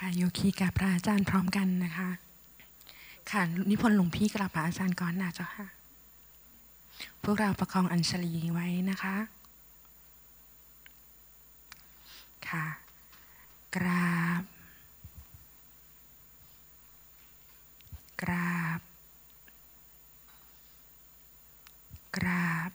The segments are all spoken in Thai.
ค่ะโยคีกับพระอาจารย์พร้อมกันนะคะ ค่ะนิพนธ์หลวงพี่กราบพระอาจารย์ก่อนนะเจ้าค่ะ พวกเราประคองอัญชลีไว้นะคะ ค่ะ กราบ กราบ กราบ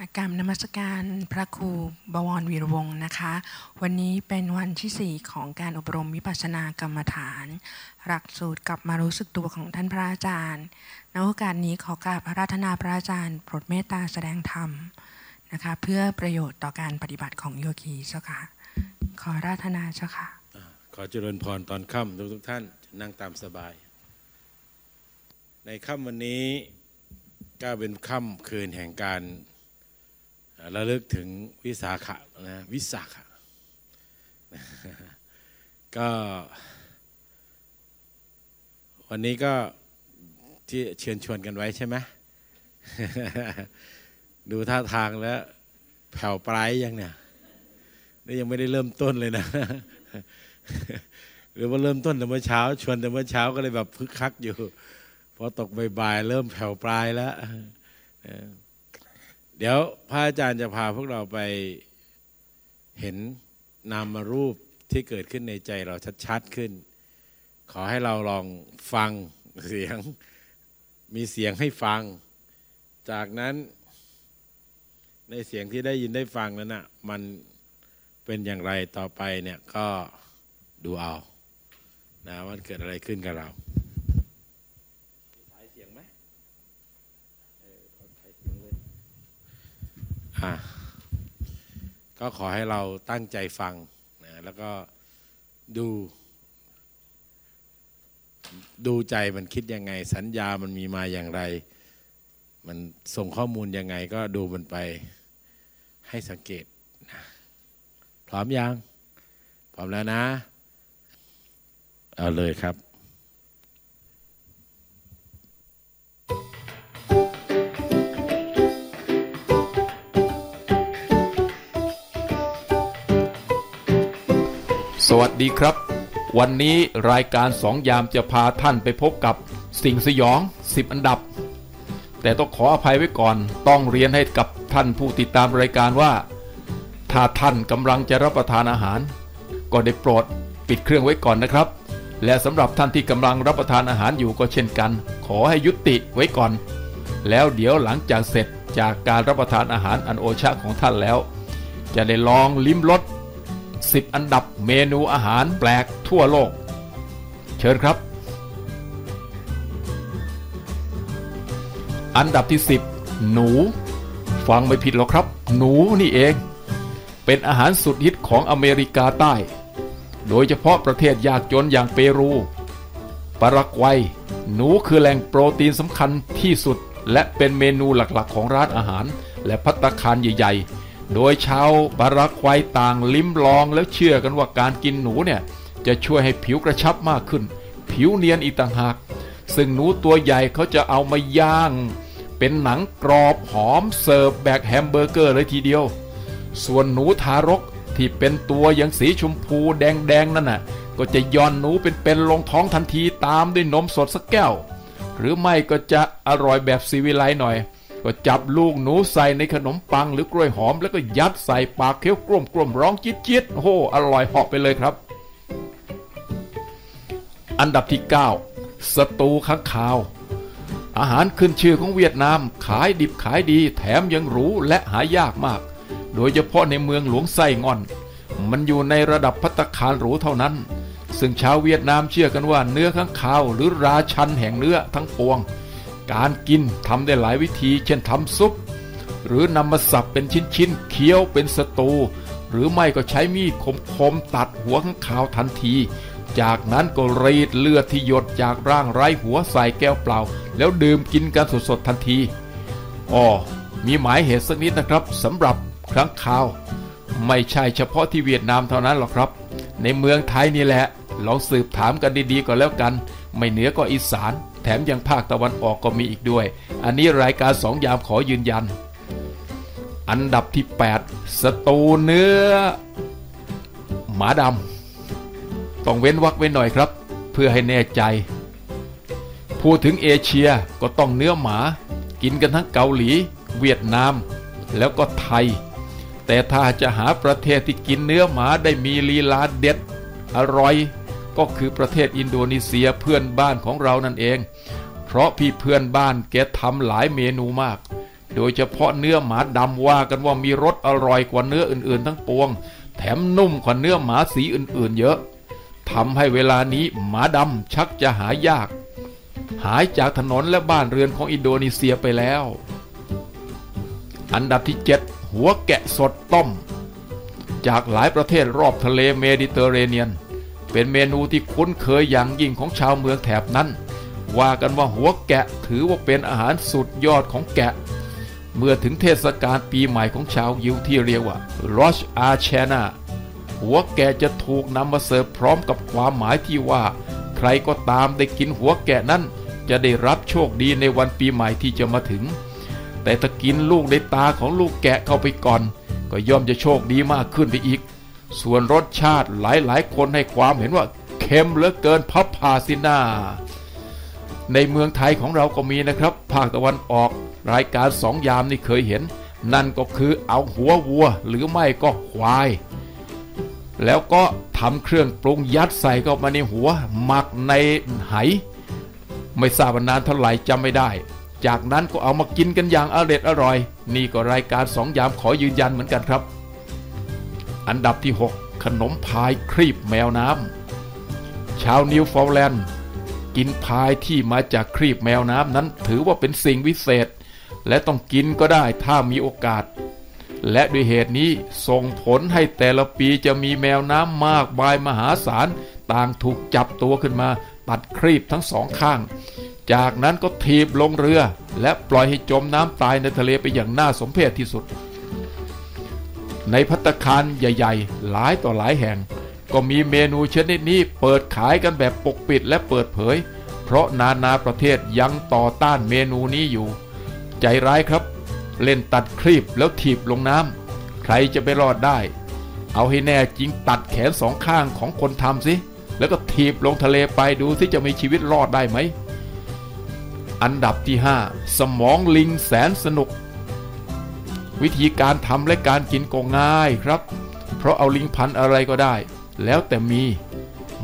ค่ะกรรมนมัสการพระครูบวรวีรวงศ์นะคะ วันนี้เป็นวันที่ 4 ของการอบรมวิปัสสนากรรมฐาน หลักสูตรกลับมารู้สึกตัวของท่านพระอาจารย์ณโอกาสนี้ขอกราบพระราธนาพระอาจารย์โปรดเมตตาแสดงธรรมนะคะเพื่อประโยชน์ต่อการปฏิบัติของโยคีเจ้าค่ะขอราธนาเจ้าค่ะขอเจริญพรตอนค่ำทุกทุกท่านนั่งตามสบาย ในค่ำวันนี้ก็เป็นค่ำคืนแห่งการ ระลึกถึงวิสาขะนะวิสาขะก็วันนี้ก็ที่เชิญชวนกันไว้ใช่ไหมดูท่าทางแล้วแผ่วปลายยังเนี่ยนี่ยังไม่ได้เริ่มต้นเลยนะ หรือว่าเริ่มต้นแต่เมื่อเช้า ชวนแต่เมื่อเช้าก็เลยแบบพึกคักอยู่ พอตกบ่ายๆเริ่มแผ่วปลายแล้ว เดี๋ยวพระอาจารย์จะพาพวกเราไปเห็นนามรูปที่เกิดขึ้นในใจเราชัดๆขึ้น ขอให้เราลองฟังเสียง มีเสียงให้ฟัง จากนั้นในเสียงที่ได้ยินได้ฟังนั้นน่ะมันเป็นอย่างไรต่อไปเนี่ยก็ดูเอานะว่าเกิดอะไรขึ้นกับเราสายเสียงไหมเออขอสายเสียงเลย อะก็ขอให้เราตั้งใจฟังนะแล้วก็ดู ดูใจมันคิดยังไง สัญญามันมีมาอย่างไร มันส่งข้อมูลยังไง ก็ดูมันไปให้สังเกตนะพร้อมยัง พร้อมแล้วนะ เอาเลยครับ สวัสดีครับ วันนี้รายการสองยามจะพาท่านไปพบกับสิ่งสยอง 10 อันดับ แต่ต้องขออภัยไว้ก่อน ต้องเรียนให้กับท่านผู้ติดตามรายการว่า ถ้าท่านกำลังจะรับประทานอาหาร ก็ได้โปรดปิดเครื่องไว้ก่อนนะครับ และสำหรับท่านที่กำลังรับประทานอาหารอยู่ก็เช่นกัน ขอให้ยุติไว้ก่อน แล้วเดี๋ยวหลังจากเสร็จจากการรับประทานอาหารอันโอชะของท่านแล้ว จะได้ลองลิ้มรส 10 อันดับเมนูอาหารแปลกทั่วโลก เชิญครับ อันดับที่ 10 หนู ฟังไม่ผิดหรอกครับ หนูนี่เอง เป็นอาหารสุดฮิตของอเมริกาใต้ โดยเฉพาะประเทศยากจนอย่างเปรู ปารากวัย หนูคือแหล่งโปรตีนสำคัญที่สุด และเป็นเมนูหลักๆ ของร้านอาหาร และพัตตาคารใหญ่ๆ โดยชาวปารากไวต่างลิ้มลองแล้วเชื่อกันว่าการกินหนูเนี่ยจะช่วยให้ผิวกระชับมากขึ้น ผิวเนียนอีกต่างหาก ซึ่งหนูตัวใหญ่เขาจะเอามาย่าง เป็นหนังกรอบหอมเสิร์ฟแบบแฮมเบอร์เกอร์เลยทีเดียว ส่วนหนูทารกที่เป็นตัวอย่างสีชมพูแดงๆนั่นน่ะก็จะหย่อนหนูเป็นๆลงท้องทันทีตามด้วยนมสดสักแก้ว หรือไม่ก็จะอร่อยแบบซีวิไลหน่อย ก็จับลูกหนูใส่ในขนมปังหรือกล้วยหอม แล้วก็ยัดใส่ปากเคี้ยวกลมกลมๆร้องจิ๊ดจิ๊ดโอ้โหอร่อยหาะไปเลยครับ อันดับที่ 9 สตูข้างคาว อาหารขึ้นชื่อของเวียดนาม ขายดิบขายดีแถมยังหรูและหายากมาก โดยเฉพาะในเมืองหลวงไส้งอน มันอยู่ในระดับพัตคารหรูเท่านั้น ซึ่งชาวเวียดนามเชื่อกันว่าเนื้อข้างคาวหรือราชันแห่งเนื้อทั้งปวง การกินทำได้หลายวิธี เช่นทำซุป หรือนำมาสับเป็นชิ้นๆเคี้ยวเป็นสตู หรือไม่ก็ใช้มีดคมๆตัดหัวข้างคาวทันที จากนั้นก็รีดเลือดที่หยดจากร่างไร้หัวใส่แก้วเปล่า แล้วดื่มกินกันสดๆทันทีอ๋อมีหมายเหตุสักนิดนะครับสำหรับครั้งคาว ไม่ใช่เฉพาะที่เวียดนามเท่านั้นหรอกครับ ในเมืองไทยนี่แหละลองสืบถามกันดีๆก่อนแล้วกัน ไม่เหนือก็อีสาน ถมยังภาคตะวันออกก็มีอีกด้วย อันนี้รายการสองยามขอยืนยัน อันดับที่ 8 สตูเนื้อ หมาดำต้องเว้นวักไว้หน่อยครับ เพื่อให้แน่ใจ พูดถึงเอเชียก็ต้องเนื้อหมา กินกันทั้งเกาหลี เวียดนาม แล้วก็ไทย แต่ถ้าจะหาประเทศที่กินเนื้อหมาได้มีลีลาเด็ดอร่อยก็คือประเทศอินโดนีเซียเพื่อนบ้านของเรานั่นเอง เพราะพี่เพื่อนบ้านแกทำหลายเมนูมาก โดยเฉพาะเนื้อหมาดำว่ากันว่ามีรสอร่อยกว่าเนื้ออื่นๆ ทั้งปวง แถมนุ่มกว่าเนื้อหมาสีอื่นๆ เยอะทำให้เวลานี้หมาดำชักจะหายาก หายจากถนนและบ้านเรือนของอินโดนีเซียไปแล้ว อันดับที่ 7 หัวแกะสดต้ม จากหลายประเทศรอบทะเลเมดิเตอร์เรเนียน เป็นเมนูที่คุ้นเคยอย่างยิ่งของชาวเมืองแถบนั้น ว่ากันว่าหัวแกะถือว่าเป็นอาหารสุดยอดของแกะ เมื่อถึงเทศกาลปีใหม่ของชาวยิวที่เรียกว่า Rosh a c h a n a หัวแกะจะถูกนำมาเสิร์ฟพร้อมกับความหมายที่ว่า ใครก็ตามได้กินหัวแกะนั้น จะได้รับโชคดีในวันปีใหม่ที่จะมาถึง แต่ถ้ากินลูกในตาของลูกแกะเข้าไปก่อน ก็ย่อมจะโชคดีมากขึ้นไปอีก ส่วนรสชาติหลายๆ คนให้ความเห็นว่าเค็มเหลือเกินพับพาสินา ในเมืองไทยของเราก็มีนะครับ ภาคตะวันออก รายการสองยามนี่เคยเห็น นั่นก็คือเอาหัววัวหรือไม่ก็ควาย แล้วก็ทำเครื่องปรุงยัดใส่เข้ามาในหัวหมักในไหไม่ทราบว่านานเท่าไหร่จำไม่ได้ จากนั้นก็เอามากินกันอย่างอร่อยอร่อย นี่ก็รายการสองยามขอยืนยันเหมือนกันครับ อันดับที่ 6 ขนมพายครีบแมวน้ำชาวนิวฟาวแลนด์ กินพายที่มาจากครีบแมวน้ำนั้นถือว่าเป็นสิ่งวิเศษ และต้องกินให้ได้ถ้ามีโอกาส และด้วยเหตุนี้ส่งผลให้แต่ละปีจะมีแมวน้ำมากมายมหาศาลต่างถูกจับตัวขึ้นมา ตัดครีบทั้งสองข้าง จากนั้นก็ทีบลงเรือ และปล่อยให้จมน้ำตายในทะเลไปอย่างน่าสมเพชที่สุด ในพัตคารใหญ่ ๆ หลายต่อหลายแห่ง ก็มีเมนูชนิดนี้เปิดขายกันแบบปกปิดและเปิดเผย เพราะนานาประเทศยังต่อต้านเมนูนี้อยู่ ใจร้ายครับ เล่นตัดครีบแล้วถีบลงน้ำใครจะไปรอดได้ เอาให้แน่จริงตัดแขนสองข้างของคนทำสิ แล้วก็ถีบลงทะเลไปดูที่จะมีชีวิตรอดได้ไหม อันดับที่ 5 สมองลิงแสนสนุก วิธีการทำและการกินก็ง่ายครับ เพราะเอาลิงพันอะไรก็ได้ แล้วแต่มี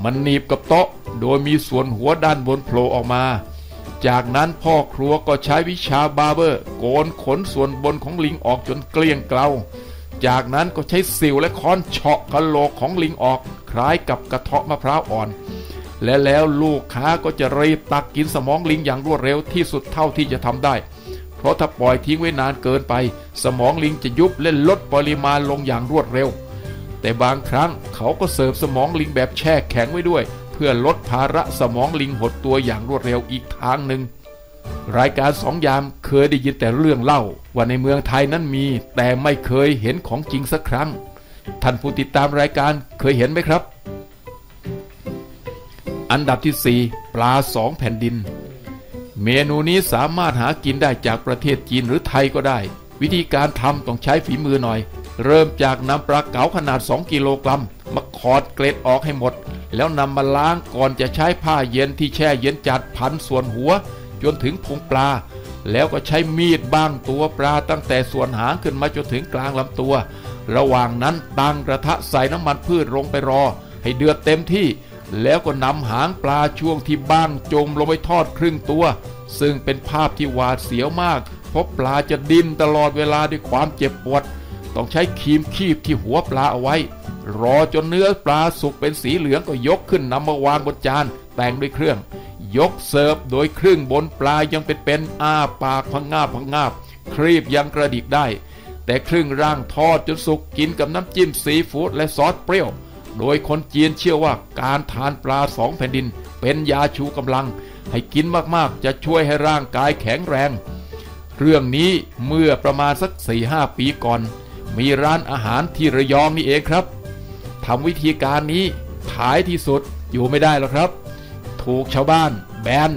มันหนีบกับโต๊ะ โดยมีส่วนหัวด้านบนโผล่ออกมา จากนั้นพ่อครัวก็ใช้วิชาบาร์เบอร์ โกนขนส่วนบนของลิงออกจนเกลี้ยงเกลาจากนั้นก็ใช้สิวและค้อนเฉาะกะโหลกของลิงออก คล้ายกับกระเทาะมะพร้าวอ่อน และแล้วลูกค้าก็จะรีบตักกินสมองลิงอย่างรวดเร็วที่สุดเท่าที่จะทำได้ เพราะถ้าปล่อยทิ้งไว้นานเกินไป สมองลิงจะยุบและลดปริมาณลงอย่างรวดเร็ว แต่บางครั้งเขาก็เสิร์ฟสมองลิงแบบแช่แข็งไว้ด้วย เพื่อลดภาระสมองลิงหดตัวอย่างรวดเร็วอีกทางหนึ่งรายการสองยามเคยได้ยินแต่เรื่องเล่า ว่าในเมืองไทยนั้นมี แต่ไม่เคยเห็นของจริงสักครั้ง ท่านผู้ติดตามรายการเคยเห็นไหมครับ อันดับที่ 4 ปลาสองแผ่นดิน เมนูนี้สามารถหากินได้จากประเทศจีนหรือไทยก็ได้ วิธีการทำต้องใช้ฝีมือหน่อย เริ่มจากนำปลาเก๋าขนาด 2 กิโลกรัมมาขอดเกล็ดออกให้หมด แล้วนำมาล้างก่อนจะใช้ผ้าเย็นที่แช่เย็นจัดพันส่วนหัว จนถึงพุงปลา แล้วก็ใช้มีดบ้างตัวปลาตั้งแต่ส่วนหางขึ้นมาจนถึงกลางลำตัว ระหว่างนั้นตั้งกระทะใส่น้ำมันพืชลงไปรอ ให้เดือดเต็มที่ แล้วก็นำหางปลาช่วงที่บ้างจมลงไปทอดครึ่งตัว ซึ่งเป็นภาพที่หวาดเสียวมากเพราะปลาจะดิ้นตลอดเวลาด้วยความเจ็บปวด ต้องใช้ครีมคีบที่หัวปลาเอาไว้ รอจนเนื้อปลาสุกเป็นสีเหลืองก็ยกขึ้นนำมาวางบนจาน แต่งด้วยเครื่อง ยกเสิร์ฟโดยครึ่งบนปลายังเป็นเป็นอ้าปากพังงาบพังงาบครีบยังกระดิกได้ แต่ครึ่งร่างทอดจนสุกกินกับน้ำจิ้มซีฟู้ดและซอสเปรี้ยว โดยคนจีนเชื่อว่าการทานปลาสองแผ่นดิน เป็นยาชูกำลัง ให้กินมากๆ จะช่วยให้ร่างกายแข็งแรง เรื่องนี้เมื่อประมาณสัก4ีหปีก่อน มีร้านอาหารที่ระยองนี่เองครับทำวิธีการนี้ขายที่สุดอยู่ไม่ได้หรอกครับ ถูกชาวบ้านแบน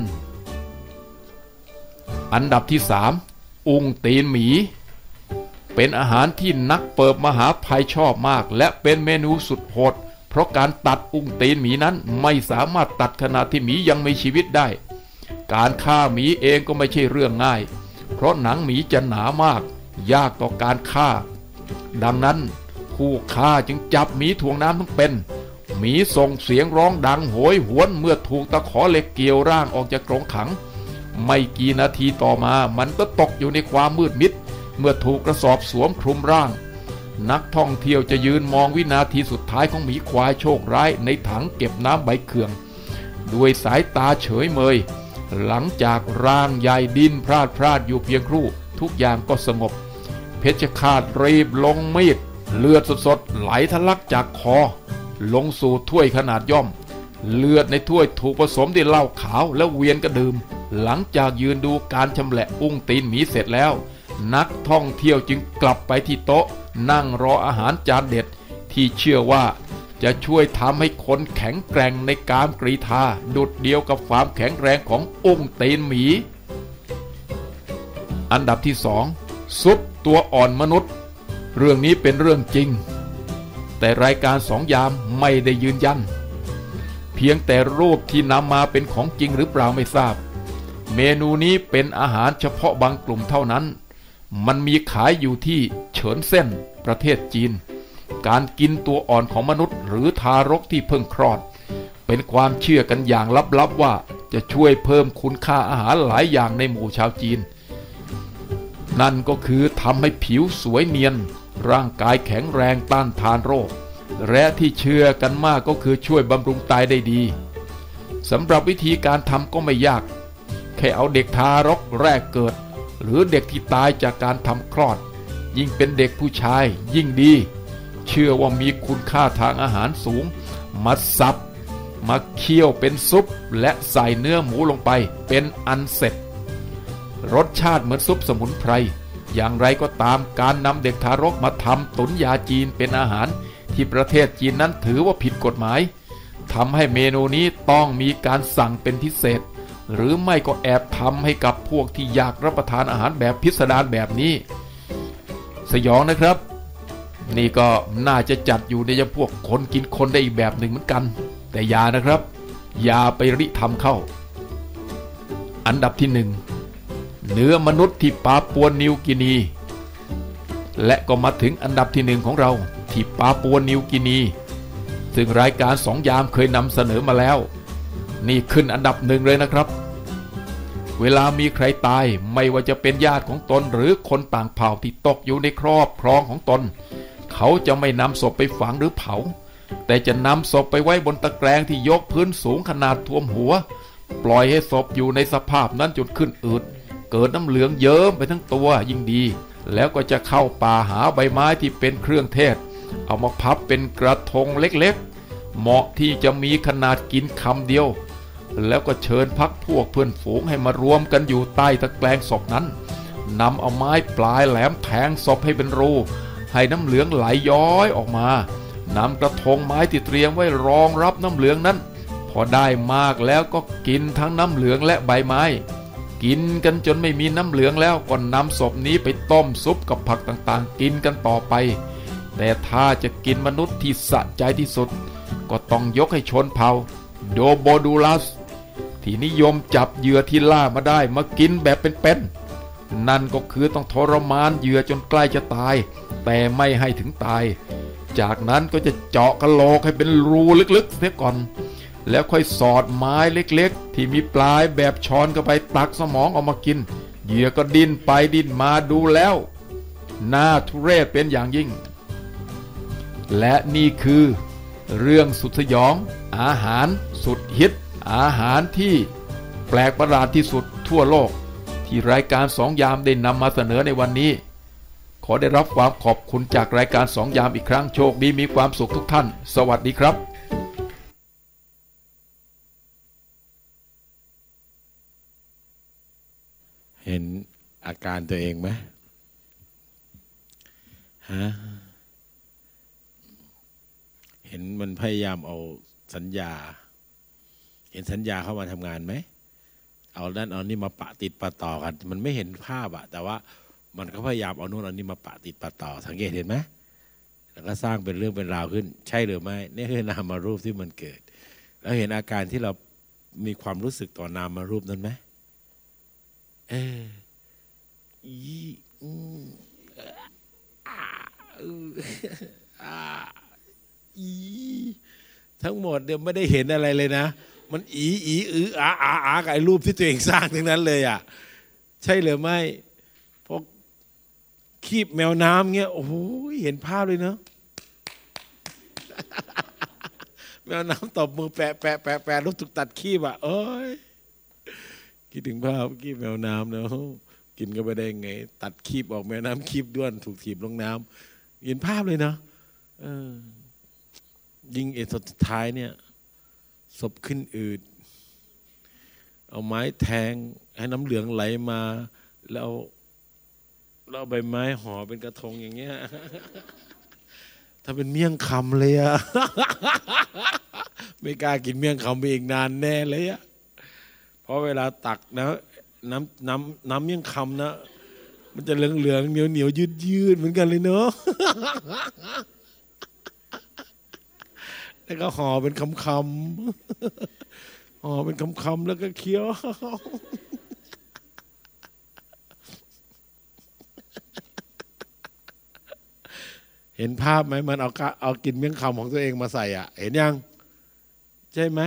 อันดับที่ 3 อุงตีนหมี เป็นอาหารที่นักเปิบมหาภัยชอบมาก และเป็นเมนูสุดโหดเพราะการตัดอุ้งตีนหมีนั้นไม่สามารถตัดขณะที่หมียังมีชีวิตได้ การฆ่าหมีเองก็ไม่ใช่เรื่องง่าย เพราะหนังหมีจะหนามาก ยากต่อการฆ่า ดังนั้นผู้ฆ่าจึงจับหมีถ่วงน้ำทั้งเป็น หมีส่งเสียงร้องดังโหยหวนเมื่อถูกตะขอเหล็กเกี่ยวร่างออกจากกรงขัง ไม่กี่นาทีต่อมามันก็ตกอยู่ในความมืดมิด เมื่อถูกกระสอบสวมคลุมร่าง นักท่องเที่ยวจะยืนมองวินาทีสุดท้ายของหมีควายโชคร้ายในถังเก็บน้ำใบเขื่อง ด้วยสายตาเฉยเมย หลังจากร่างใหญ่ดินพลาดพลาดอยู่เพียงครู่ ทุกอย่างก็สงบ ชฌฆาตรีบลงมีด เลือดสดๆไหลทะลักจากคอ ลงสู่ถ้วยขนาดย่อม เลือดในถ้วยถูกผสมด้วยเหล้าขาวแล้วเวียนกระดื่มหลังจากยืนดูการชำแหละอุ้งตีนหมีเสร็จแล้ว นักท่องเที่ยวจึงกลับไปที่โต๊ะ นั่งรออาหารจานเด็ด ที่เชื่อว่าจะช่วยทำให้คนแข็งแกร่งในการกรีธาดุดเดียวกับความแข็งแรงของอุ้งตีนหมี อันดับที่สอง ซุปตัวอ่อนมนุษย์ เรื่องนี้เป็นเรื่องจริง แต่รายการสองยามไม่ได้ยืนยัน เพียงแต่รูปที่นำมาเป็นของจริงหรือเปล่าไม่ทราบ เมนูนี้เป็นอาหารเฉพาะบางกลุ่มเท่านั้น มันมีขายอยู่ที่เฉินเส้นประเทศจีน การกินตัวอ่อนของมนุษย์ หรือทารกที่เพิ่งคลอด เป็นความเชื่อกันอย่างลับๆว่าจะช่วยเพิ่มคุณค่าอาหารหลายอย่างในหมู่ชาวจีน นั่นก็คือทำให้ผิวสวยเนียน ร่างกายแข็งแรงต้านทานโรค และที่เชื่อกันมากก็คือช่วยบำรุงไตได้ดีสำหรับวิธีการทำก็ไม่ยาก แค่เอาเด็กทารกแรกเกิด หรือเด็กที่ตายจากการทำคลอด ยิ่งเป็นเด็กผู้ชายยิ่งดี เชื่อว่ามีคุณค่าทางอาหารสูง มาสับมาเคี่ยวเป็นซุปและใส่เนื้อหมูลงไปเป็นอันเสร็จ รสชาติเหมือนซุปสมุนไพร อย่างไรก็ตามการนำเด็กทารกมาทำตุนยาจีนเป็นอาหาร ที่ประเทศจีนนั้นถือว่าผิดกฎหมายทำให้เมนูนี้ต้องมีการสั่งเป็นพิเศษ หรือไม่ก็แอบทำให้กับพวกที่อยากรับประทานอาหารแบบพิสดารแบบนี้ สยองนะครับ นี่ก็น่าจะจัดอยู่ในจำพวกคนกินคนได้อีกแบบหนึ่งเหมือนกัน แต่อยานะครับอย่าไปริทำเข้า อันดับที่หนึ่ง เนื้อมนุษย์ที่ปาปัวนิวกินี และก็มาถึงอันดับที่หนึ่งของเราที่ปาปัวนิวกินี ซึ่งรายการสองยามเคยนำเสนอมาแล้ว นี่ขึ้นอันดับหนึ่งเลยนะครับ เวลามีใครตายไม่ว่าจะเป็นญาติของตนหรือคนต่างเผ่าที่ตกอยู่ในครอบครองของตน เขาจะไม่นำศพไปฝังหรือเผา แต่จะนำศพไปไว้บนตะแกรงที่ยกพื้นสูงขนาดท่วมหัว ปล่อยให้ศพอยู่ในสภาพนั้นจนขึ้นอืด เกิดน้ำเหลืองเยิ้มไปทั้งตัวยิ่งดี แล้วก็จะเข้าป่าหาใบไม้ที่เป็นเครื่องเทศ เอามาพับเป็นกระทงเล็กๆ เหมาะที่จะมีขนาดกินคำเดียว แล้วก็เชิญพักพวกเพื่อนฝูงให้มารวมกันอยู่ใต้ตะแกรงศพนั้นนำเอาไม้ปลายแหลมแทงศพให้เป็นรูให้น้ำเหลืองไหลย้อยออกมานำกระทงไม้ที่เตรียมไว้รองรับน้ำเหลืองนั้น พอได้มากแล้วก็กินทั้งน้ำเหลืองและใบไม้ กินกันจนไม่มีน้ำเหลืองแล้วก็นำศพนี้ไปต้มซุปกับผักต่างๆ กินกันต่อไป แต่ถ้าจะกินมนุษย์ที่สะใจที่สุด ก็ต้องยกให้ชนเผ่าโดโบดูลัส ที่นิยมจับเหยื่อที่ล่ามาได้มากินแบบเป็นๆนั่นก็คือต้องทรมานเหยื่อจนใกล้จะตาย แต่ไม่ให้ถึงตาย จากนั้นก็จะเจาะกระโหลกให้เป็นรูลึกๆเสียก่อน แล้วค่อยสอดไม้เล็กๆ ที่มีปลายแบบช้อนเข้าไปตักสมองออกมากิน เหยื่อก็ดิ้นไปดิ้นมาดูแล้ว หน่าทุเรศเป็นอย่างยิ่ง และนี่คือ เรื่องสุดสยอง อาหารสุดฮิต อาหารที่แปลกประหลาดที่สุดทั่วโลก ที่รายการสองยามได้นำมาเสนอในวันนี้ ขอได้รับความขอบคุณจากรายการสองยามอีกครั้งโชคดีมีความสุขทุกท่าน สวัสดีครับ เห็นอาการตัวเองไหมฮะเห็นมันพยายามเอาสัญญา เห็นสัญญาเข้ามาทำงานไหม เอาด้านเอานี่มาปะติดปะต่อกัน มันไม่เห็นภาพอะแต่ว่ามันก็พยายามเอาโน่นเอานี่มาปะติดปะต่อ สังเกตเห็นไหมแล้วก็สร้างเป็นเรื่องเป็นราวขึ้น ใช่หรือไม่นี่คือนามารูปที่มันเกิด แล้วเห็นอาการที่เรามีความรู้สึกต่อนามารูปนั้นไหม เอออีอืมอ่าอืออ่าอีทั้งหมดเดี๋ยวไม่ได้เห็นอะไรเลยนะ มันอีอีอืออาอาอากับไอ้รูปที่ตัวเองสร้างทั้งนั้นเลยอะใช่หรือไม่พอคีบแมวน้ำเงี้ยโอ้โหเห็นภาพเลยเนาะแมวน้ำตบมือแปะแปะแปะแปะลูกถูกตัดคีบอะเอ้ย คิดถึงภาพคีบแมวน้ำเนาะกินก็ไปได้ไง ตัดคีบออกแมวน้ำคีบด้วนถูกถีบลงน้ำเห็นภาพเลยเนาะยิงเอดสุดท้ายเนี่ยศพขึ้นอืด เอาไม้แทง ให้น้ำเหลืองไหลมา แล้วแล้วเอาใบไม้ห่อเป็นกระทงอย่างเงี้ยถ้าเป็นเมี่ยงคำเลยอะไม่กล้ากินเมี่ยงคำไปอีกนานแน่เลยอะ เพราะเวลาตักนะน้ำน้ำน้ำเมี่ยงคำนะ มันจะเหลืองเหลืองๆเหนียวเหนียวยืดยืดเหมือนกันเลยเนาะแล้วก็ห่อเป็นคำคำห่อเป็นคำคำแล้วก็เคี้ยวเห็นภาพไหมมันเอาเอากินเมี่ยงคำของตัวเองมาใส่อะ เห็นยัง ใช่ไหม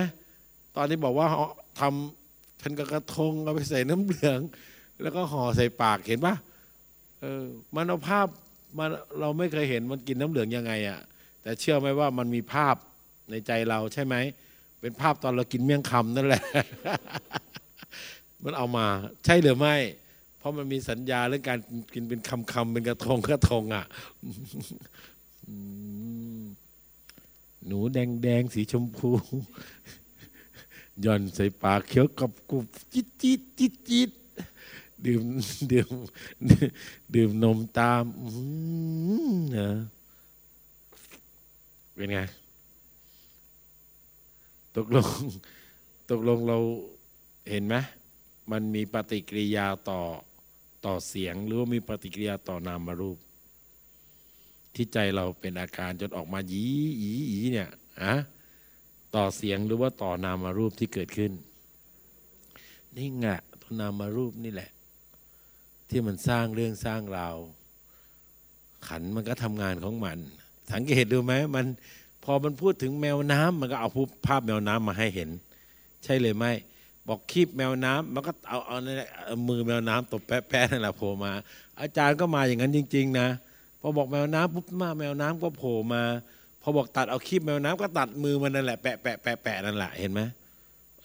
ตอนที่บอกว่าเอาทำ เป็นก็กระทงเอาไปใส่น้ำเหลือง แล้วก็ห่อใส่ปากเห็นปะเออมันเอาภาพมันเราไม่เคยเห็นมันกินน้ำเหลืองยังไงอะแต่เชื่อไหมว่ามันมีภาพในใจเราใช่ไหมเป็นภาพตอนเรากินเมี่ยงคำนั่นแหละ มันเอามาใช่หรือไม่ เพราะมันมีสัญญาเรื่องการกินเป็นคำคำเป็นกระทงกระทงอะหนูแดงแดงๆสีชมพู ย่อนใส่ปากเคี้ยวกับกุบจิตจิตจิตจิตดื่มดื่มดื่มนมตามอืมเนอะเป็นไง ตกลง ตกลงเราเห็นไหมมันมีปฏิกิริยาต่อต่อเสียง หรือว่ามีปฏิกิริยาต่อนามรูป ที่ใจเราเป็นอาการจนออกมายีอีอีเนี่ยอะ ต่อเสียงหรือว่าต่อนามารูปที่เกิดขึ้น นี่ไงตัวนามารูปนี่แหละ ที่มันสร้างเรื่องสร้างราวขันมันก็ทำงานของมัน สังเกตดูไหมมันพอมันพูดถึงแมวน้ำมันก็เอาภาพแมวน้ำมาให้เห็น ใช่เลยไหมบอกคีบแมวน้ำมันก็เอาเอานั่นมือแมวน้ำตบแปะๆนั่นแหละโผล่มา อาจารย์ก็มาอย่างนั้นจริง ๆ นะพอบอกแมวน้ำปุ๊บมาแมวน้ำก็โผล่มา พอบอกตัดเอาคีบแมวน้ำก็ตัดมือมันนั่นแหละแปะแปะแปะแปะนั่นแหละเห็นไหม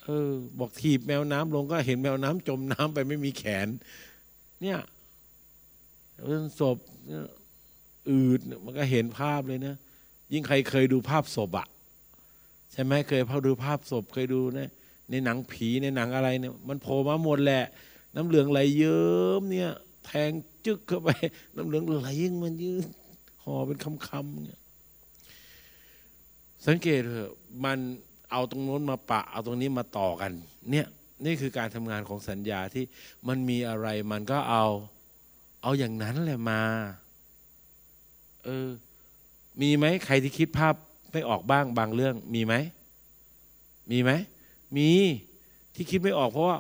เออ บอกถีบแมวน้ำลงก็เห็นแมวน้ำจมน้ำไปไม่มีแขน เนี่ยเรื่องศพอืดมันก็เห็นภาพเลยนะยิ่งใครเคยดูภาพศพอะใช่ไหมเคยพอดูภาพศพเคยดูนะในหนังผีในหนังอะไรเนี่ย มันโผล่มาหมดแหละ น้ำเหลืองไหลเยิ้มเนี่ย แทงจึกเข้าไป น้ำเหลืองไหลยิ่งมันยืดห่อเป็นคำๆเนี่ย สังเกตเถอะมันเอาตรงโน้นมาปะ เอาตรงนี้มาต่อกัน เนี่ยนี่คือการทำงานของสัญญาที่มันมีอะไรมันก็เอา เอาอย่างนั้นแหละมา เออ มีไหมใครที่คิดภาพไม่ออกบ้างบางเรื่อง มีไหม มีไหม มีที่คิดไม่ออกเพราะว่า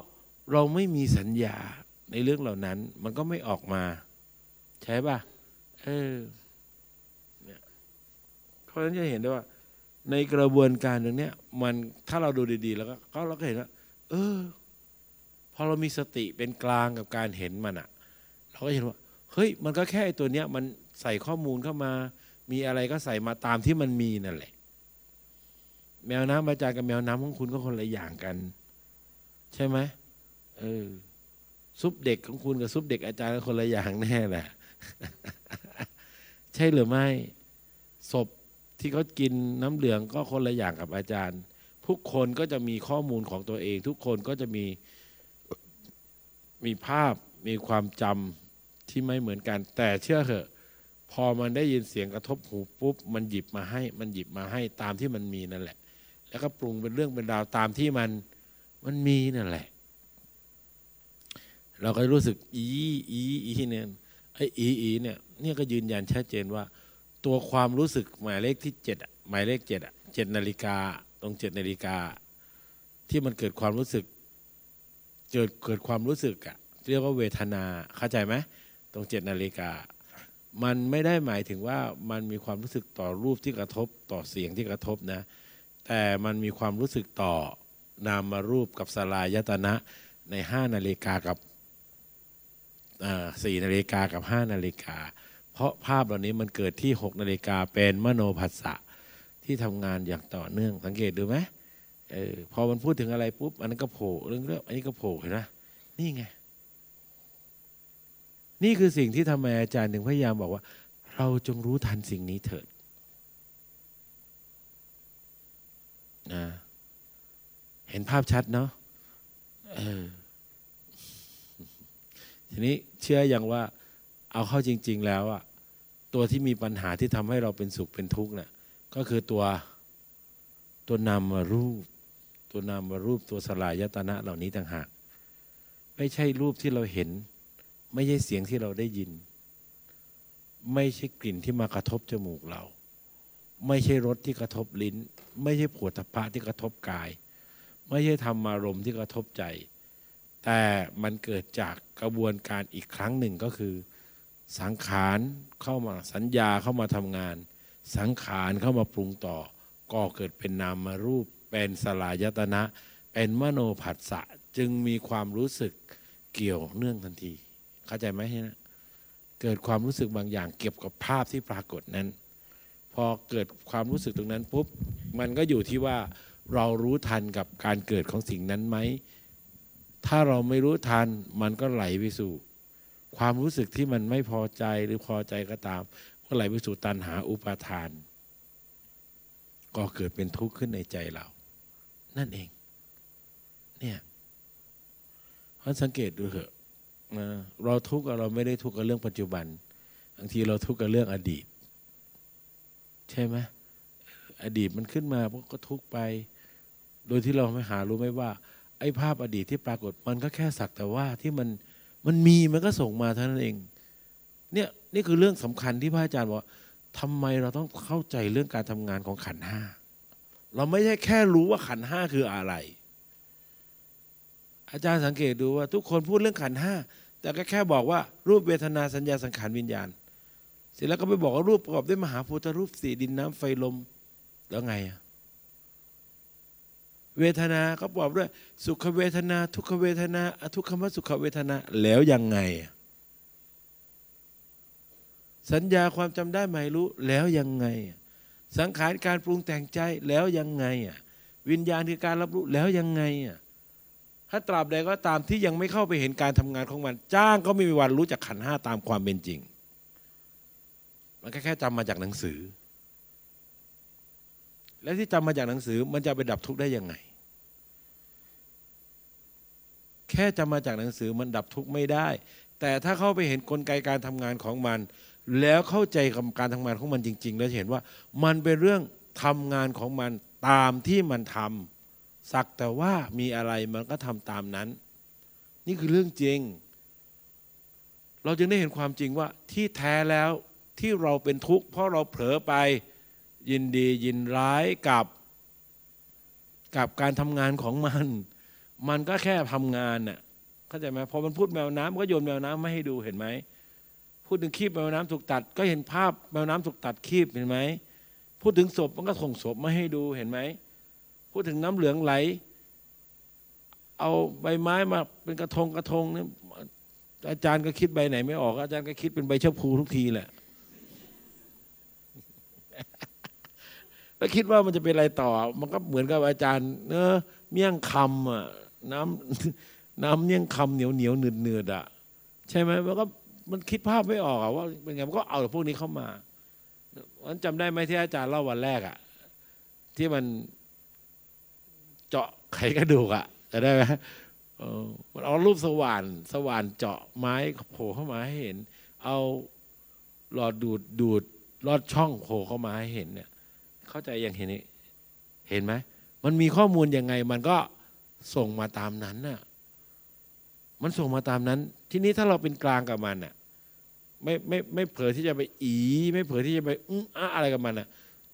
เราไม่มีสัญญาในเรื่องเหล่านั้น มันก็ไม่ออกมา ใช่ป่ะ เออ เนี่ยเพราะฉะนั้นจะเห็นได้ว่า ในกระบวนการตรงนี้มันถ้าเราดูดี ๆ แล้วก็เราก็เห็นว่า เออ พอเรามีสติเป็นกลางกับการเห็นมันอะเราก็เห็นว่า เฮ้ย มันก็แค่ตัวเนี้ย มันใส่ข้อมูลเข้ามา มีอะไรก็ใส่มาตามที่มันมีนั่นแหละ แมวน้ำอาจารย์กับแมวน้ำของคุณก็คนละอย่างกัน ใช่ไหมเออซุปเด็กของคุณกับซุปเด็กอาจารย์ก็คนละอย่างแน่แหละ ใช่หรือไม่ศพ ที่เขากินน้ำเหลืองก็คนละอย่างกับอาจารย์ ทุกคนก็จะมีข้อมูลของตัวเอง ทุกคนก็จะมีมีภาพมีความจำที่ไม่เหมือนกัน แต่เชื่อเถอะ พอมันได้ยินเสียงกระทบหูปุ๊บ มันหยิบมาให้ มันหยิบมาให้ตามที่มันมีนั่นแหละ แล้วก็ปรุงเป็นเรื่องเป็นราวตามที่มันมันมีนั่นแหละ เราก็รู้สึกอีอีอีเนี่ยไอ้อีอีเนี่ยเนี่ยก็ยืนยันชัดเจนว่า ตัวความรู้สึกหมายเลขที่เจ็ดหมายเลขเจ็ดเจ็ดนาฬิกาตรงเจ็ดนาฬิกา ที่มันเกิดความรู้สึกเกิดเกิดความรู้สึกอะเรียกว่าเวทนาเข้าใจไหมตรงเจ็ดนาฬิกา มันไม่ได้หมายถึงว่ามันมีความรู้สึกต่อรูปที่กระทบต่อเสียงที่กระทบนะ แต่มันมีความรู้สึกต่อนามารูปกับสลายตนะในห้านาฬิกากับสี่นาฬิกากับห้านาฬิกา เพราะภาพเหล่านี้มันเกิดที่หกนาฬิกาเป็นมโนผัสสะที่ทำงานอย่างต่อเนื่องสังเกตดูไหมเออพอมันพูดถึงอะไรปุ๊บอันนั้นก็โผล่เรื่องเรื่องอันนี้ก็โผล่เห็นไหมนี่ไง นี่คือสิ่งที่ทำไมอาจารย์ถึงพยายามบอกว่า เราจงรู้ทันสิ่งนี้เถิดนะเห็นภาพชัดเนาะทีนี้เชื่ออย่างว่า เอาเข้าจริง ๆ แล้วอะตัวที่มีปัญหาที่ทำให้เราเป็นสุขเป็นทุกข์เนี่ยก็คือตัวตัวนามรูป ตัวนามรูปตัวสลายยตนะเหล่านี้ต่างหาก ไม่ใช่รูปที่เราเห็น ไม่ใช่เสียงที่เราได้ยิน ไม่ใช่กลิ่นที่มากระทบจมูกเรา ไม่ใช่รสที่กระทบลิ้น ไม่ใช่ผวดพะที่กระทบกาย ไม่ใช่ธรรมารมณ์ที่กระทบใจ แต่มันเกิดจากกระบวนการอีกครั้งหนึ่งก็คือ สังขารเข้ามาสัญญาเข้ามาทำงาน สังขารเข้ามาปรุงต่อ ก็เกิดเป็นนามรูป เป็นสลายตนะ เป็นมโนผัสสะจึงมีความรู้สึกเกี่ยวเนื่องทันที เข้าใจไหมฮะเกิดความรู้สึกบางอย่างเกี่ยวกับภาพที่ปรากฏนั้น พอเกิดความรู้สึกตรงนั้นปุ๊บมันก็อยู่ที่ว่าเรารู้ทันกับการเกิดของสิ่งนั้นไหมถ้าเราไม่รู้ทันมันก็ไหลไปสู่ ความรู้สึกที่มันไม่พอใจหรือพอใจก็ตามก็ไหลไปสู่ตัณหาอุปาทาน ก็เกิดเป็นทุกข์ขึ้นในใจเรา นั่นเอง เนี่ยเพราะสังเกตดูเถอะเราทุกข์เราไม่ได้ทุกข์กับเรื่องปัจจุบันบางทีเราทุกข์กับเรื่องอดีต ใช่ไหมอดีตมันขึ้นมาก็ทุกข์ไป โดยที่เราไม่หารู้ไหมว่า ไอ้ภาพอดีตที่ปรากฏมันก็แค่สักแต่ว่าที่มัน มันมีมันก็ส่งมาเท่านั้นเอง เนี่ยนี่คือเรื่องสำคัญที่พระอาจารย์บอกทำไมเราต้องเข้าใจเรื่องการทำงานของขันห้าเราไม่ใช่แค่รู้ว่าขันห้าคืออะไร อาจารย์สังเกตดูว่าทุกคนพูดเรื่องขันห้าแต่ก็แค่บอกว่ารูปเวทนาสัญญาสังขารวิญญาณ เสร็จแล้วก็ไปบอกว่ารูปประกอบด้วยมหาพุทธรูปสี่ดินน้ำไฟลมแล้วไงอะ เวทนาก็ประกด้วย สุขเวทนา ทุกขเวทนาอทุกขมสุขเวทนาแล้วยังไง สัญญาความจำได้หมายรู้แล้วยังไง สังขารการปรุงแต่งใจแล้วยังไงวิญญาณคือการรับรู้แล้วยังไงถ้าตราบใดก็ตามที่ยังไม่เข้าไปเห็นการทำงานของมัน จ้างก็ไม่มีวันรู้จักขันห้าตามความเป็นจริง มันแค่จำมาจากหนังสือและที่จำมาจากหนังสือมันจะไปดับทุกข์ได้ยังไง แค่จำมาจากหนังสือมันดับทุกข์ไม่ได้ แต่ถ้าเข้าไปเห็นนกลไกการทำงานของมัน แล้วเข้าใจกับการทำงานของมันจริง ๆ แล้วเห็นว่ามันเป็นเรื่องทำงานของมันตามที่มันทำสักแต่ว่ามีอะไรมันก็ทำตามนั้น นี่คือเรื่องจริง เราจึงได้เห็นความจริงว่าที่แท้แล้วที่เราเป็นทุกข์เพราะเราเผลอไปยินดียินร้ายกับ กับการทำงานของมัน มันก็แค่ทำงานน่ะเข้าใจไหมพอมันพูดแมวน้ำมันก็โยนแมวน้ำมาให้ดูเห็นไหมพูดถึงคีบแมวน้ำถูกตัด ก็เห็นภาพแมวน้ำถูกตัดคีบเห็นไหมพูดถึงศพมันก็ส่งศพมาให้ดูเห็นไหมพูดถึงน้ำเหลืองไหล เอาใบไม้มาเป็นกระทงกระทงเนี่ยอาจารย์ก็คิดใบไหนไม่ออก อาจารย์ก็คิดเป็นใบเชะพูทุกทีแหละแล้วคิดว่ามันจะเป็นอะไรต่อ มันก็เหมือนกับอาจารย์ เนอะเมี่ยงคำอะ น้ำน้ำเมี่ยงคำเหนียวเหนียวเนืดเนืดอะใช่ไหมมันก็มันคิดภาพไม่ออกอะว่าเป็นไงมันก็เอาพวกนี้เข้ามาวันจำได้ไหมที่อาจารย์เล่าวันแรกอะที่มันเจาะไขกระดูกอะจะได้ไหมมันเอารูปสว่านสว่านเจาะไม้โผล่เข้ามาให้เห็น เอาหลอดดูดดูดลอดช่องโผล่เข้ามาให้เห็นเนี่ย เข้าใจอย่างเห็นนี้เห็นไหมมันมีข้อมูลยังไงมันก็ ส่งมาตามนั้นน่ะ มันส่งมาตามนั้น ทีนี้ถ้าเราเป็นกลางกับมันน่ะ ไม่ไม่ไม่เผลอที่จะไปอี ไม่เผลอที่จะไปอื้ออะไรกับมันอะ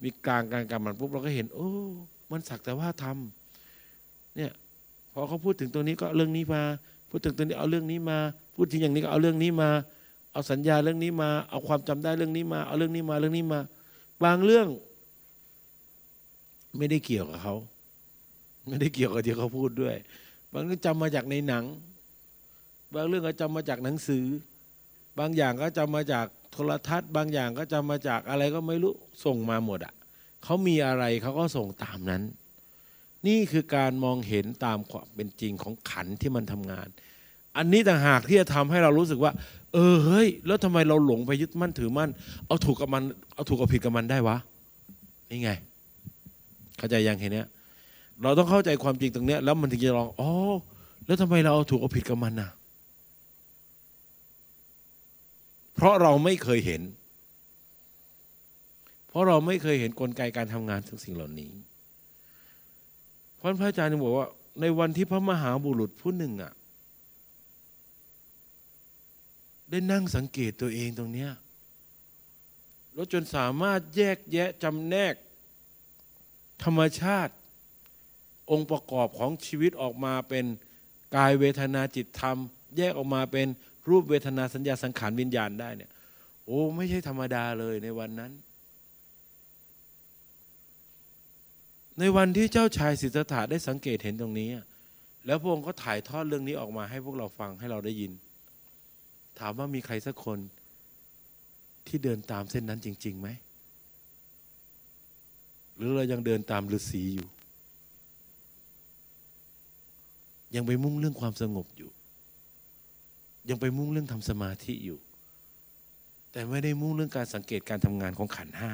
มีกลางกลางกับมันปุ๊บเราก็เห็น โอ้ มันสักแต่ว่าทำเนี่ยพอเขาพูดถึงตรงนี้ก็เอาเรื่องนี้มา พูดถึงตรงนี้เอาเรื่องนี้มา พูดถึงอย่างนี้ก็เอาเรื่องนี้มา เอาสัญญาเรื่องนี้มา เอาความจำได้เรื่องนี้มา เอาเรื่องนี้มาเรื่องนี้มา บางเรื่อง ไม่ได้เกี่ยวกับเขา ไม่ได้เกี่ยวกับที่เขาพูดด้วย บางเรื่องจำมาจากในหนัง บางเรื่องก็จำมาจากหนังสือ บางอย่างก็จำมาจากโทรทัศน์ บางอย่างก็จำมาจากอะไรก็ไม่รู้ส่งมาหมดอะเขามีอะไรเขาก็ส่งตามนั้น นี่คือการมองเห็นตามความเป็นจริงของขันที่มันทำงาน อันนี้ต่างหากที่จะทำให้เรารู้สึกว่า เออเฮ้ย แล้วทำไมเราหลงไปยึดมั่นถือมั่น เอาถูกกับมัน เอาถูกกับผิดกับมันได้วะนี่ไง เข้าใจยังเห็นเนี้ย เราต้องเข้าใจความจริงตรงเนี้ยแล้วมันถึงจะลองอ๋อแล้วทำไมเราเอาถูกเอาผิดกับมันน่ะ เพราะเราไม่เคยเห็น เพราะเราไม่เคยเห็นกลไกการทำงานทุกสิ่งเหล่านี้เพราะพระอาจารย์บอกว่า ในวันที่พระมหาบุรุษผู้หนึ่งอะ ได้นั่งสังเกตตัวเองตรงเนี้ยแล้วจนสามารถแยกแยะจำแนก ธรรมชาติ องค์ประกอบของชีวิตออกมาเป็นกายเวทนาจิตธรรม แยกออกมาเป็นรูปเวทนาสัญญาสังขารวิญญาณได้เนี่ย โอ้ไม่ใช่ธรรมดาเลยในวันนั้น ในวันที่เจ้าชายสิทธัตถะได้สังเกตเห็นตรงนี้ แล้วพระองค์ก็ถ่ายทอดเรื่องนี้ออกมาให้พวกเราฟังให้เราได้ยิน ถามว่ามีใครสักคนที่เดินตามเส้นนั้นจริงๆไหม หรือเรายังเดินตามฤาษีอยู่ ยังไปมุ่งเรื่องความสงบอยู่ ยังไปมุ่งเรื่องทำสมาธิอยู่ แต่ไม่ได้มุ่งเรื่องการสังเกตการทำงานของขันห้า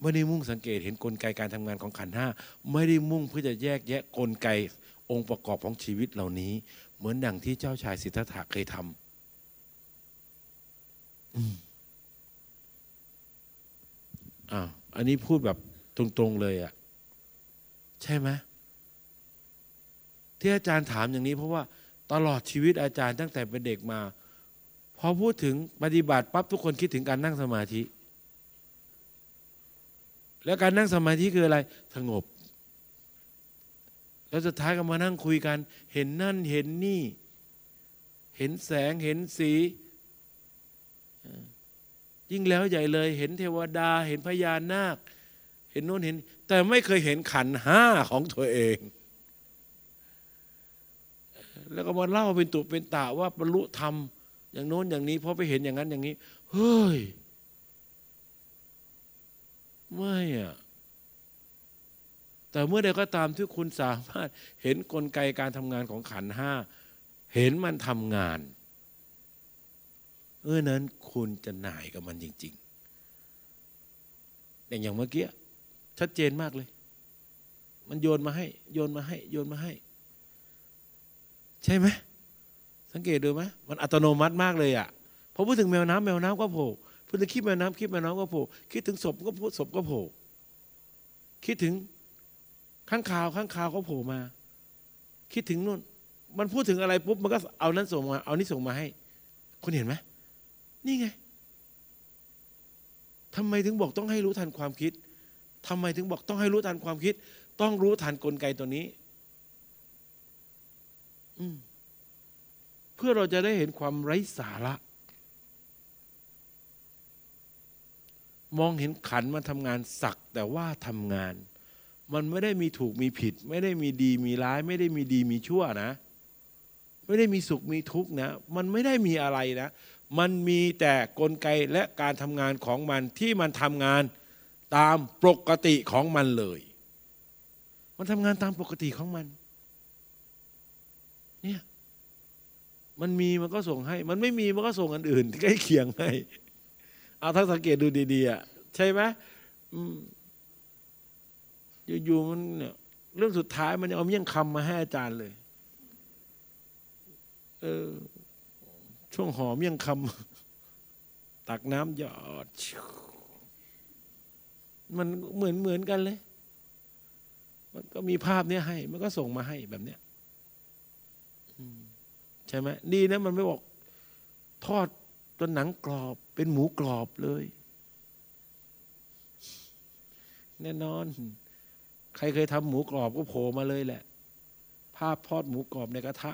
ไม่ได้มุ่งสังเกตเห็นนกลไกการทำงานของขันห้าไม่ได้มุ่งเพื่อจะแยกแยะกลไกองค์ประกอบของชีวิตเหล่านี้ เหมือนดังที่เจ้าชายสิทธัตถะเคยทำอ่าอันนี้พูดแบบตรง ๆ เลยอะ่ะ ใช่ไหม ที่อาจารย์ถามอย่างนี้เพราะว่าตลอดชีวิตอาจารย์ตั้งแต่เป็นเด็กมา พอพูดถึงปฏิบัติปั๊บทุกคนคิดถึงการนั่งสมาธิ แล้วการนั่งสมาธิคืออะไรสงบ แล้วสุดท้ายก็มานั่งคุยกัน เห็นนั่นเห็นนี่ เห็นแสงเห็นสี ยิ่งแล้วใหญ่เลย เห็นเทวดา เห็นพญานาค เห็นโน้นเห็น แต่ไม่เคยเห็นขันห้าของตัวเอง แล้วก็มาเล่าเป็นตุเป็นตาว่าบรรลุธรรมอย่างโน้นอย่างนี้พราะไปเห็นอย่างนั้นอย่างนี้ เฮ้ย ไม่อะแต่เมื่อใดก็ตามที่คุณสามารถเห็นกลไกการทำงานของขันห้า เห็นมันทำงาน เออนั้นคุณจะหน่ายกับมันจริงๆอย่างอย่างเมื่อกี้ชัดเจนมากเลย มันโยนมาให้ โยนมาให้ โยนมาให้ ใช่ไหมสังเกตดูไหมมันอัตโนมัติมากเลยอะ่ะพอพูดถึงแมวน้ำแมวน้ำก็โผล่พูดถึงคลิปแมวน้ำคลิปแมวน้ำก็โผล่คิดถึงศพก็พูดศพก็โผล่คิดถึงข้างข่าวข้างข่าวก็โผล่มา คิดถึงนู่น มันพูดถึงอะไรปุ๊บมันก็เอานั้นส่งมา เอานี้ส่งมาให้ คุณเห็นไหมนี่ไงทำไมถึงบอกต้องให้รู้ทันความคิดทำไมถึงบอกต้องให้รู้ทันความคิด ต้องรู้ทันกลไกตัวนี้ เพื่อเราจะได้เห็นความไร้สาระ มองเห็นขันมันทำงานสักแต่ว่าทำงาน มันไม่ได้มีถูกมีผิด ไม่ได้มีดีมีร้าย ไม่ได้มีดีมีชั่วนะ ไม่ได้มีสุขมีทุกข์นะ มันไม่ได้มีอะไรนะ มันมีแต่กลไกและการทำงานของมันที่มันทำงานตามปกติของมันเลย มันทำงานตามปกติของมัน เนี่ย มันมีมันก็ส่งให้ มันไม่มีมันก็ส่งอันอื่นที่ใกล้เคียงให้เอาถ้าสังเกตดูดีๆอะใช่ไหมอยู่ๆมันเนี่ยเรื่องสุดท้ายมันเอาเมี่ยงคำมาให้อาจารย์เลย เออ ช่วงหอมเมี่ยงคำตักน้ำหยอด มันเหมือนเหมือนกันเลย มันก็มีภาพเนี้ยให้ มันก็ส่งมาให้แบบเนี้ย ใช่ไหมดีนะมันไม่บอก ทอดจนหนังกรอบ เป็นหมูกรอบเลย แน่นอน ใครเคยทำหมูกรอบก็โผล่มาเลยแหละ ภาพทอดหมูกรอบในกระทะ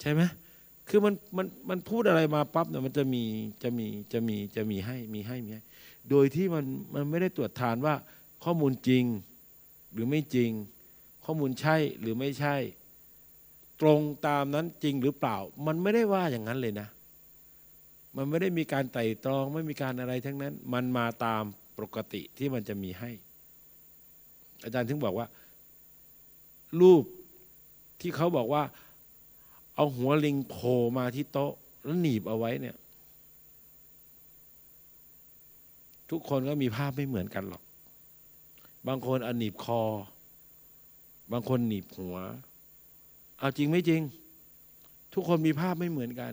ใช่ไหมคือมันมันมันพูดอะไรมาปั๊บเนี่ยมันจะมีจะมีจะมีจะมีให้มีให้มีให้ โดยที่มันมันไม่ได้ตรวจทานว่าข้อมูลจริงหรือไม่จริง ข้อมูลใช่หรือไม่ใช่ ตรงตามนั้นจริงหรือเปล่า มันไม่ได้ว่าอย่างนั้นเลยนะ มันไม่ได้มีการไต่ตรองไม่มีการอะไรทั้งนั้น มันมาตามปกติที่มันจะมีให้ อาจารย์ถึงบอกว่า รูปที่เขาบอกว่า เอาหัวลิงโผล่มาที่โต๊ะ แล้วหนีบเอาไว้เนี่ย ทุกคนก็มีภาพไม่เหมือนกันหรอก บางคนอหนีบคอ บางคนหนีบหัว เอาจริงไม่จริง ทุกคนมีภาพไม่เหมือนกัน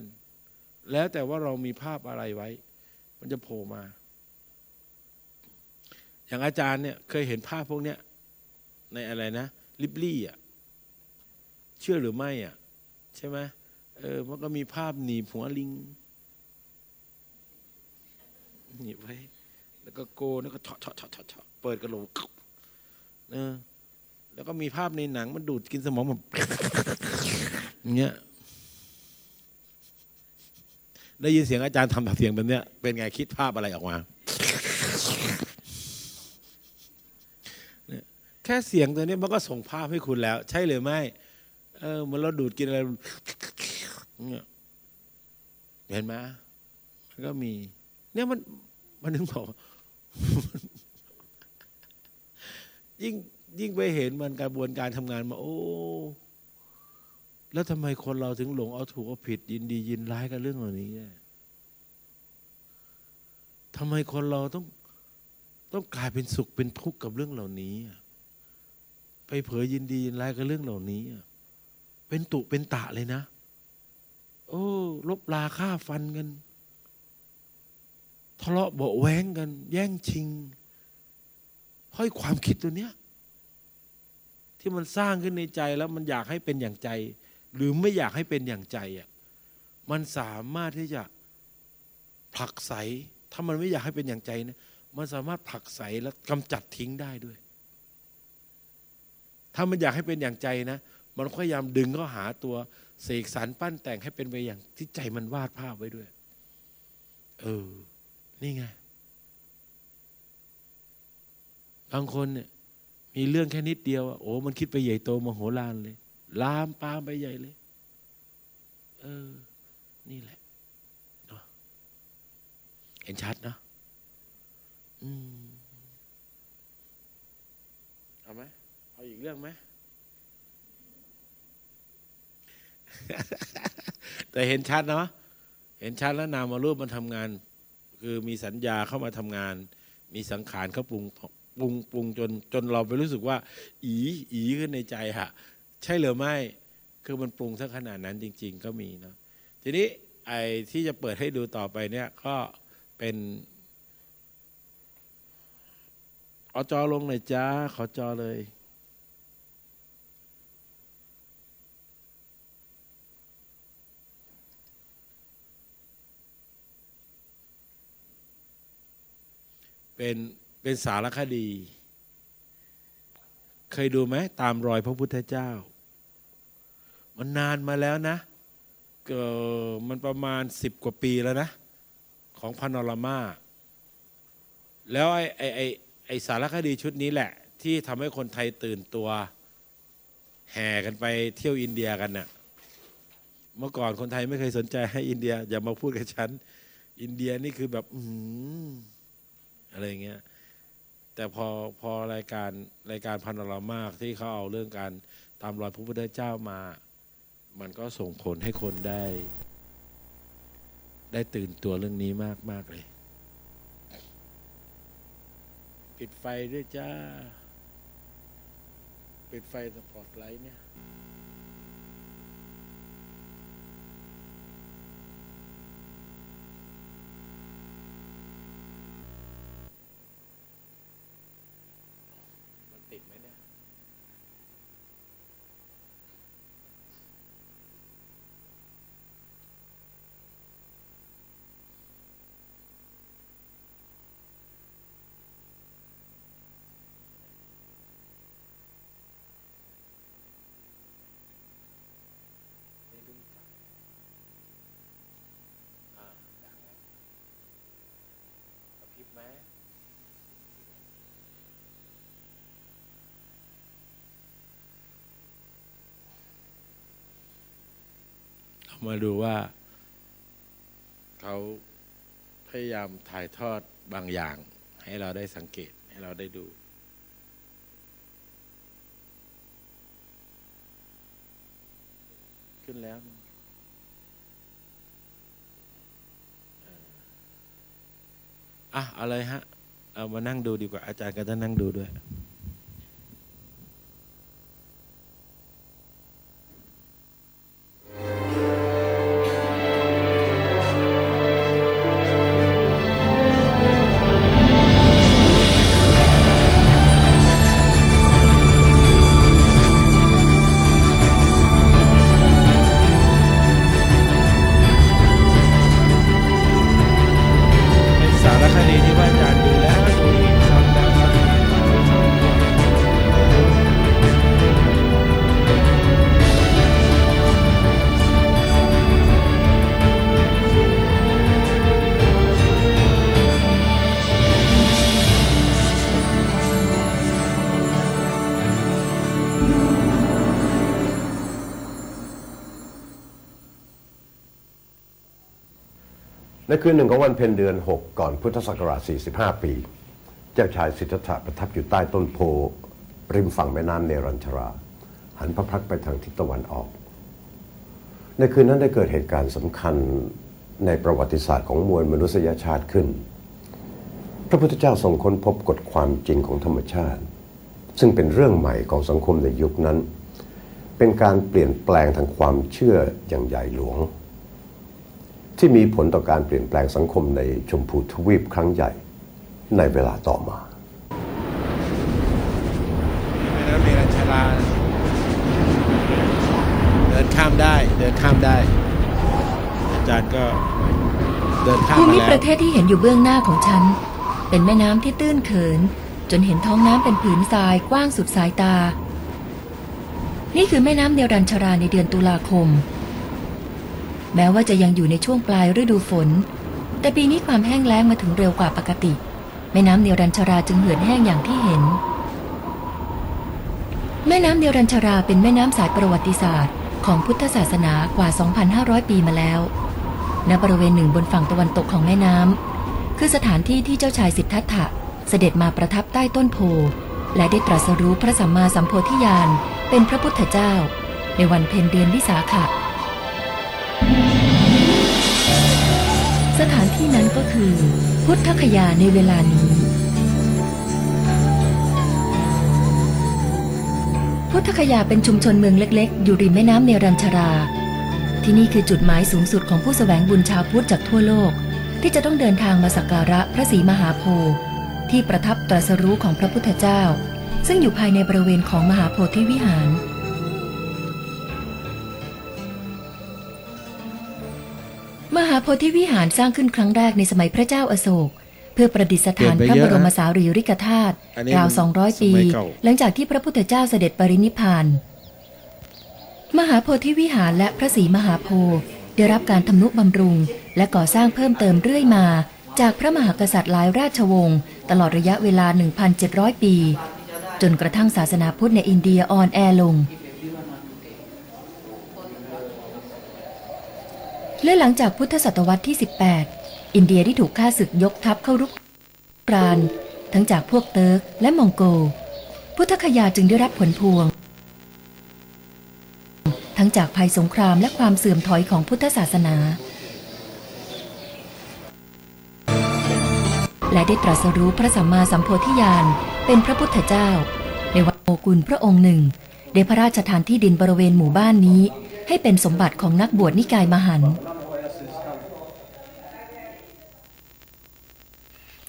แล้วแต่ว่าเรามีภาพอะไรไว้ มันจะโผล่มา อย่างอาจารย์เนี่ยเคยเห็นภาพพวกเนี้ยในอะไรนะลิบลี่อะเชื่อหรือไม่อะใช่ไหมเออมันก็มีภาพหนีบหัวลิงหนีบไว้ แล้วก็โกแล้วก็เฉาะเฉาะเฉาะเฉาะเฉาะเปิดกระโหลกเออ แล้วก็มีภาพในหนังมันดูดกินสมองแบบเงี้ยได้ยินเสียงอาจารย์ทำแบบเสียงแบบเนี้ยเป็นไงคิดภาพอะไรออกมาแค่เสียงตัวนี้มันก็ส่งภาพให้คุณแล้ว ใช่หรือไม่เออมือนเราดูดกินอะไรเห็นไหมมันก็มี เนี่ยมันมันถึงบอกยิ่ง ยิ่งไปเห็นมันกระบวนการทำงานมาโอ้แล้วทำไมคนเราถึงหลงเอาถูกเอาผิด ยินดียินร้ายกับเรื่องเหล่านี้ทำไมคนเราต้องต้องกลายเป็นสุขเป็นทุกข์กับเรื่องเหล่านี้ ไปเผยยินดียินร้ายกับเรื่องเหล่านี้ เป็นตุเป็นตะเลยนะ โอ้ลบลาฆ่าฟันกันทะเลาะเบาะแว้งกัน แย่งชิงเพราะไอ้ความคิดตัวเนี้ย ที่มันสร้างขึ้นในใจแล้วมันอยากให้เป็นอย่างใจ หรือไม่อยากให้เป็นอย่างใจอะมันสามารถที่จะผลักไสถ้ามันไม่อยากให้เป็นอย่างใจนะมันสามารถผลักไสแล้วกำจัดทิ้งได้ด้วย ถ้ามันอยากให้เป็นอย่างใจนะ มันพยายามดึงเข้าหาตัวเสกสรรปั้นแต่งให้เป็นไปอย่างที่ใจมันวาดภาพไว้ด้วย เออ นี่ไง บางคนเนี่ย มีเรื่องแค่นิดเดียว โอ้มันคิดไปใหญ่โตมโหฬารเลย ลามปามไปใหญ่เลย เออ นี่แหละเนาะเห็นชัดเนาะอืมเอาไหมเอาอีกเรื่องไหมแต่เห็นชัดเนาะเห็นชัดแล้วนามารูปมันทำงาน คือมีสัญญาเข้ามาทำงาน มีสังขารเขาปรุง ปรุงปรุงจนจนเราไปรู้สึกว่า อีอีขึ้นในใจฮะใช่หรือไม่คือมันปรุงสักขนาดนั้นจริง ๆ ก็มีเนาะทีนี้ไอ้ที่จะเปิดให้ดูต่อไปเนี่ยก็เป็นเอาจอลงหน่อยจ้าขอจอเลยเป็น เป็นสารคดี เคยดูไหมตามรอยพระพุทธเจ้า มันนานมาแล้วนะเกมันประมาณสิบกว่าปีแล้วนะ ของพานอรามาแล้วไอ้ไอ้ไอ้ไอสารคดีชุดนี้แหละ ที่ทำให้คนไทยตื่นตัว แห่กันไปเที่ยวอินเดียกันน่ะเมื่อก่อนคนไทยไม่เคยสนใจให้อินเดีย อย่ามาพูดกับฉัน อินเดียนี่คือแบบ อืมอะไรเงี้ย แต่พอพอรายการรายการพันอรามากที่เขาเอาเรื่องการตามรอยพระพุทธเจ้ามา มันก็ส่งผลให้คนได้ ได้ตื่นตัวเรื่องนี้มากมากเลย ปิดไฟด้วยจ้า ปิดไฟสปอตไลท์เนี่ย มาดูว่าเขาพยายามถ่ายทอดบางอย่าง ให้เราได้สังเกตให้เราได้ดูขึ้นแล้วนะเอออะอาเลยฮะ เอามานั่งดูดีกว่าอาจารย์ก็จะนั่งดูด้วย คืนหนึ่งของวันเพ็ญเดือน 6 ก่อนพุทธศักราช 45 ปี เจ้าชายสิทธัตถะประทับอยู่ใต้ต้นโพริมฝั่งแม่น้ำเนรัญชรา หันพระพักไปทางทิศตะวันออก ในคืนนั้นได้เกิดเหตุการณ์สำคัญในประวัติศาสตร์ของมวลมนุษยชาติขึ้น พระพุทธเจ้าทรงค้นพบกฎความจริงของธรรมชาติ ซึ่งเป็นเรื่องใหม่ของสังคมในยุคนั้น เป็นการเปลี่ยนแปลงทางความเชื่ออย่างใหญ่หลวง ที่มีผลต่อการเปลี่ยนแปลงสังคมในชมพูทวีปครั้งใหญ่ในเวลาต่อมาแม่น้ำเมรัญชราเดินข้ามได้เดินข้ามได้ อาจารย์ก็เดินข้ามภูมามิแล้วประเทศที่เห็นอยู่เบื้องหน้าของฉัน เป็นแม่น้ำที่ตื้นเขิน จนเห็นท้องน้ำเป็นผืนทรายกว้างสุดสายตา นี่คือแม่น้ำเนรัญชราในเดือนตุลาคม แม้ว่าจะยังอยู่ในช่วงปลายฤดูฝน แต่ปีนี้ความแห้งแล้งมาถึงเร็วกว่าปกติ แม่น้ำเนรัญชราจึงเหือดแห้งอย่างที่เห็น แม่น้ำเนรัญชราเป็นแม่น้ำสายประวัติศาสตร์ ของพุทธศาสนากว่า 2,500 ปีมาแล้ว ณ บริเวณหนึ่งบนฝั่งตะวันตกของแม่น้ำคือสถานที่ที่เจ้าชายสิทธัตถะเสด็จมาประทับใต้ต้นโพและได้ตรัสรู้พระสัมมาสัมโพธิญาณเป็นพระพุทธเจ้า ในวันเพ็ญเดือนวิสาขะ สถานที่นั้นก็คือ พุทธคยาในเวลานี้ พุทธคยาเป็นชุมชนเมืองเล็กๆ อยู่ริมแม่น้ำเนรัญชรา ที่นี่คือจุดหมายสูงสุดของผู้สแสวงบุญชาวพุทธจากทั่วโลก ที่จะต้องเดินทางมาสักการะพระศรีมหาโพธิ์ที่ประทับตรัสรู้ของพระพุทธเจ้า ซึ่งอยู่ภายในบริเวณของมหาโพธิวิหาราโพธิวิหารสร้างขึ้นครั้งแรกในสมัยพระเจ้าอโศก เพื่อประดิษฐานเปลี่พยนระไปเยบอะรมนะสารีริกธาตุอันนี้ราวมัน200 ปีสมัยเก่าหลังจากที่พระพุทธเจ้าเสด็จปรินิพพาน มหาโพธิวิหารและพระศรีมหาโพธิ์ได้รับการทำนุบำรุง และก่อสร้างเพิ่มเติมเรื่อยมา จากพระมหากษัตริย์หลายราชวงศ์ตลอดระยะเวลา 1,700 ปี จนกระทั่งศาสนาพุทธในอินเดียอ่อนแอลง และหลังจากพุทธศตวรรษที่ 18 อินเดียที่ถูกฆ่าศึกยกทัพเข้ารุกราน ทั้งจากพวกเติร์กและมองโก พุทธคยาจึงได้รับผลพวง ทั้งจากภัยสงครามและความเสื่อมถอยของพุทธศาสนา และได้ตรัสรู้พระสัมมาสัมโพธิญาณเป็นพระพุทธเจ้า ในวันโมกุลพระองค์หนึ่งได้พระราชทานที่ดินบริเวณหมู่บ้านนี้ ให้เป็นสมบัติของนักบวชนิกายมหันต์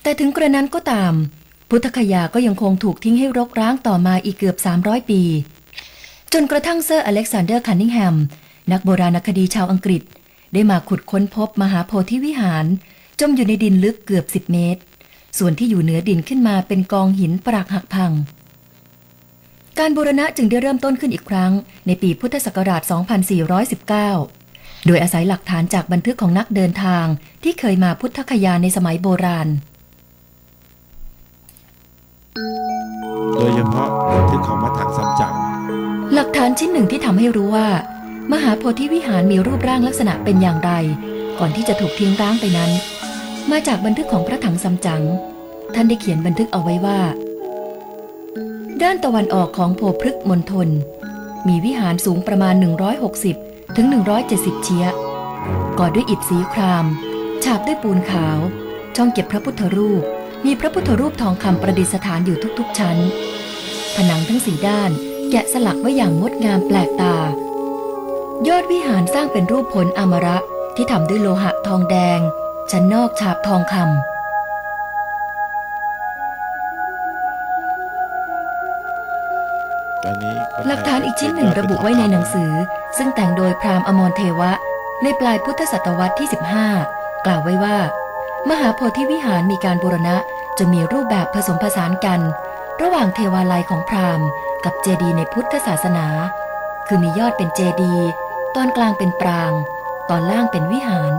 แต่ถึงกระนั้นก็ตาม พุทธคยาก็ยังคงถูกทิ้งให้รกร้างต่อมาอีกเกือบ 300 ปี จนกระทั่งเซอร์อเล็กซานเดอร์คันนิงแฮม นักโบราณคดีชาวอังกฤษ ได้มาขุดค้นพบมหาโพธิวิหาร จมอยู่ในดินลึกเกือบ 10 เมตร ส่วนที่อยู่เหนือดินขึ้นมาเป็นกองหินปรักหักพัง การบูรณะจึงได้เริ่มต้นขึ้นอีกครั้ง ในปีพุทธศักราช 2419โดยอาศัยหลักฐานจากบันทึกของนักเดินทางที่เคยมาพุทธคยาในสมัยโบราณ ของมัทถังซัมจั๋งหลักฐานชิ้นหนึ่งที่ทำให้รู้ว่า มหาโพธิวิหารมีรูปร่างลักษณะเป็นอย่างไร ก่อนที่จะถูกทิ้งร้างไปนั้น มาจากบันทึกของพระถังซัมจั๋งท่านได้เขียนบันทึกเอาไว้ว่า ด้านตะวันออกของโพพฤกษ์มณฑลมีวิหารสูงประมาณ 160 ถึง 170 เชียก่อด้วยอิฐสีคราม ฉาบด้วยปูนขาว ช่องเก็บพระพุทธรูป มีพระพุทธรูปทองคำประดิษฐานอยู่ทุกๆชั้น ผนังทั้งสี่ด้านแกะสลักไว้อย่างงดงามแปลกตา ยอดวิหารสร้างเป็นรูปผลอมระที่ทำด้วยโลหะทองแดง ชั้นนอกฉาบทองคำตอนนี้คนไทยหลักฐานอีกชิ้นหนึ่งระบุไว้ในหนังสือ ซึ่งแต่งโดยพราหมณ์อมรเทวะ ในปลายพุทธศตวรรษที่ 15 กล่าวไว้ว่า มหาโพธิวิหารมีการบูรณะจะมีรูปแบบผสมผสานกัน ระหว่างเทวาลัยของพราหมณ์ กับเจดีย์ในพุทธศาสนา คือมียอดเป็นเจดีย์ตอนกลางเป็นปราง ตอนล่างเป็นวิหาร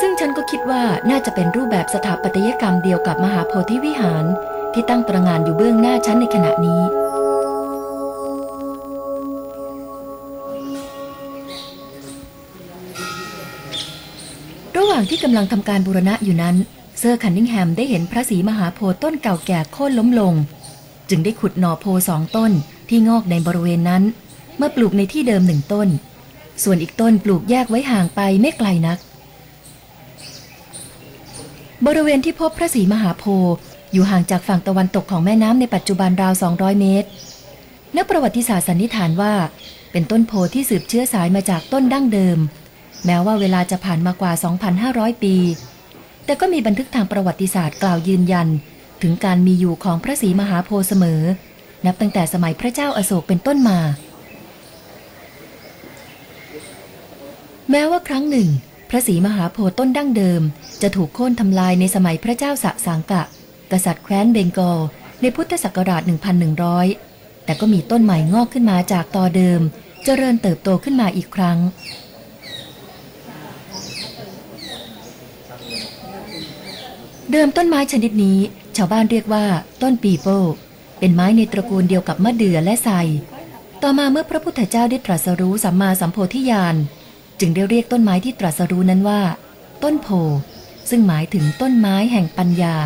ซึ่งฉันก็คิดว่าน่าจะเป็นรูปแบบสถาปัตยกรรมเดียวกับมหาโพธิวิหารที่ตั้งตระงานอยู่เบื้องหน้าฉันในขณะนี้ำลังทำการบูรณะอยู่นั้น เซอร์คันนิงแฮมได้เห็นพระศรีมหาโพธิ์ต้นเก่าแก่โค่นล้มลง จึงได้ขุดหน่อโพสองต้นที่งอกในบริเวณนั้นมาปลูกในที่เดิมหนึ่งต้น ส่วนอีกต้นปลูกแยกไว้ห่างไปไม่ไกลนัก บริเวณที่พบพระศรีมหาโพธิ์อยู่ห่างจากฝั่งตะวันตกของแม่น้ำในปัจจุบันราว 200 เมตรนักประวัติศาสตร์สันนิษฐานว่า เป็นต้นโพที่สืบเชื้อสายมาจากต้นดั้งเดิม แม้ว่าเวลาจะผ่านมากว่า 2,500 ปี แต่ก็มีบันทึกทางประวัติศาสตร์กล่าวยืนยัน ถึงการมีอยู่ของพระศรีมหาโพธิ์เสมอ นับตั้งแต่สมัยพระเจ้าอาโศกเป็นต้นมา แม้ว่าครั้งหนึ่ง พระศรีมหาโพธิ์ต้นดั้งเดิม จะถูกโค่นทำลายในสมัยพระเจ้าสะสังกะ กษัตริย์แคว้นเบงกอลในพุทธศักราช 1100 แต่ก็มีต้นใหม่งอกขึ้นมาจากตอเดิมเจริญเติบโตขึ้นมาอีกครั้ง เดิมต้นไม้ชนิดนี้ ชาวบ้านเรียกว่า ต้นปีโป้เป็นไม้ในตระกูลเดียวกับมะเดื่อและไทรต่อมาเมื่อพระพุทธเจ้าได้ตรัสรู้สัมมาสัมโพธิญาณจึงได้เรียกต้นไม้ที่ตรัสรู้นั้นว่า ต้นโพซึ่งหมายถึงต้นไม้แห่งปัญญา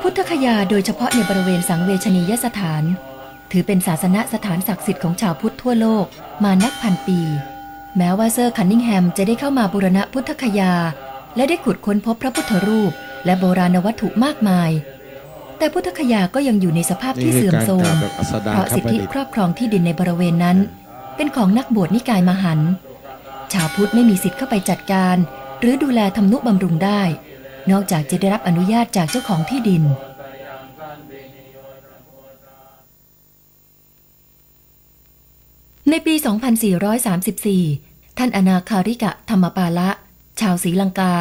พุทธคยาโดยเฉพาะในบริเวณสังเวชนียสถาน ถือเป็นศาสนสถานศักดิ์สิทธิ์ของชาวพุทธทั่วโลกมานับพันปี แม้ว่าเซอร์คันนิงแฮมจะได้เข้ามาบูรณะพุทธคยา และได้ขุดค้นพบพระพุทธรูป และโบราณวัตถุมากมาย แต่พุทธคยาก็ยังอยู่ในสภาพที่เสื่อมโทรมเพราะสิทธิครอบครองที่ดินในบริเวณนั้น เป็นของนักบวชนิกายมหันต์ชาวพุทธไม่มีสิทธิ์เข้าไปจัดการ หรือดูแลทำนุบำรุงได้ นอกจากจะได้รับอนุญาตจากเจ้าของที่ดิน ในปี 2434 ท่านอนาคาริกะธรรมปาละ ชาวศรีลังกา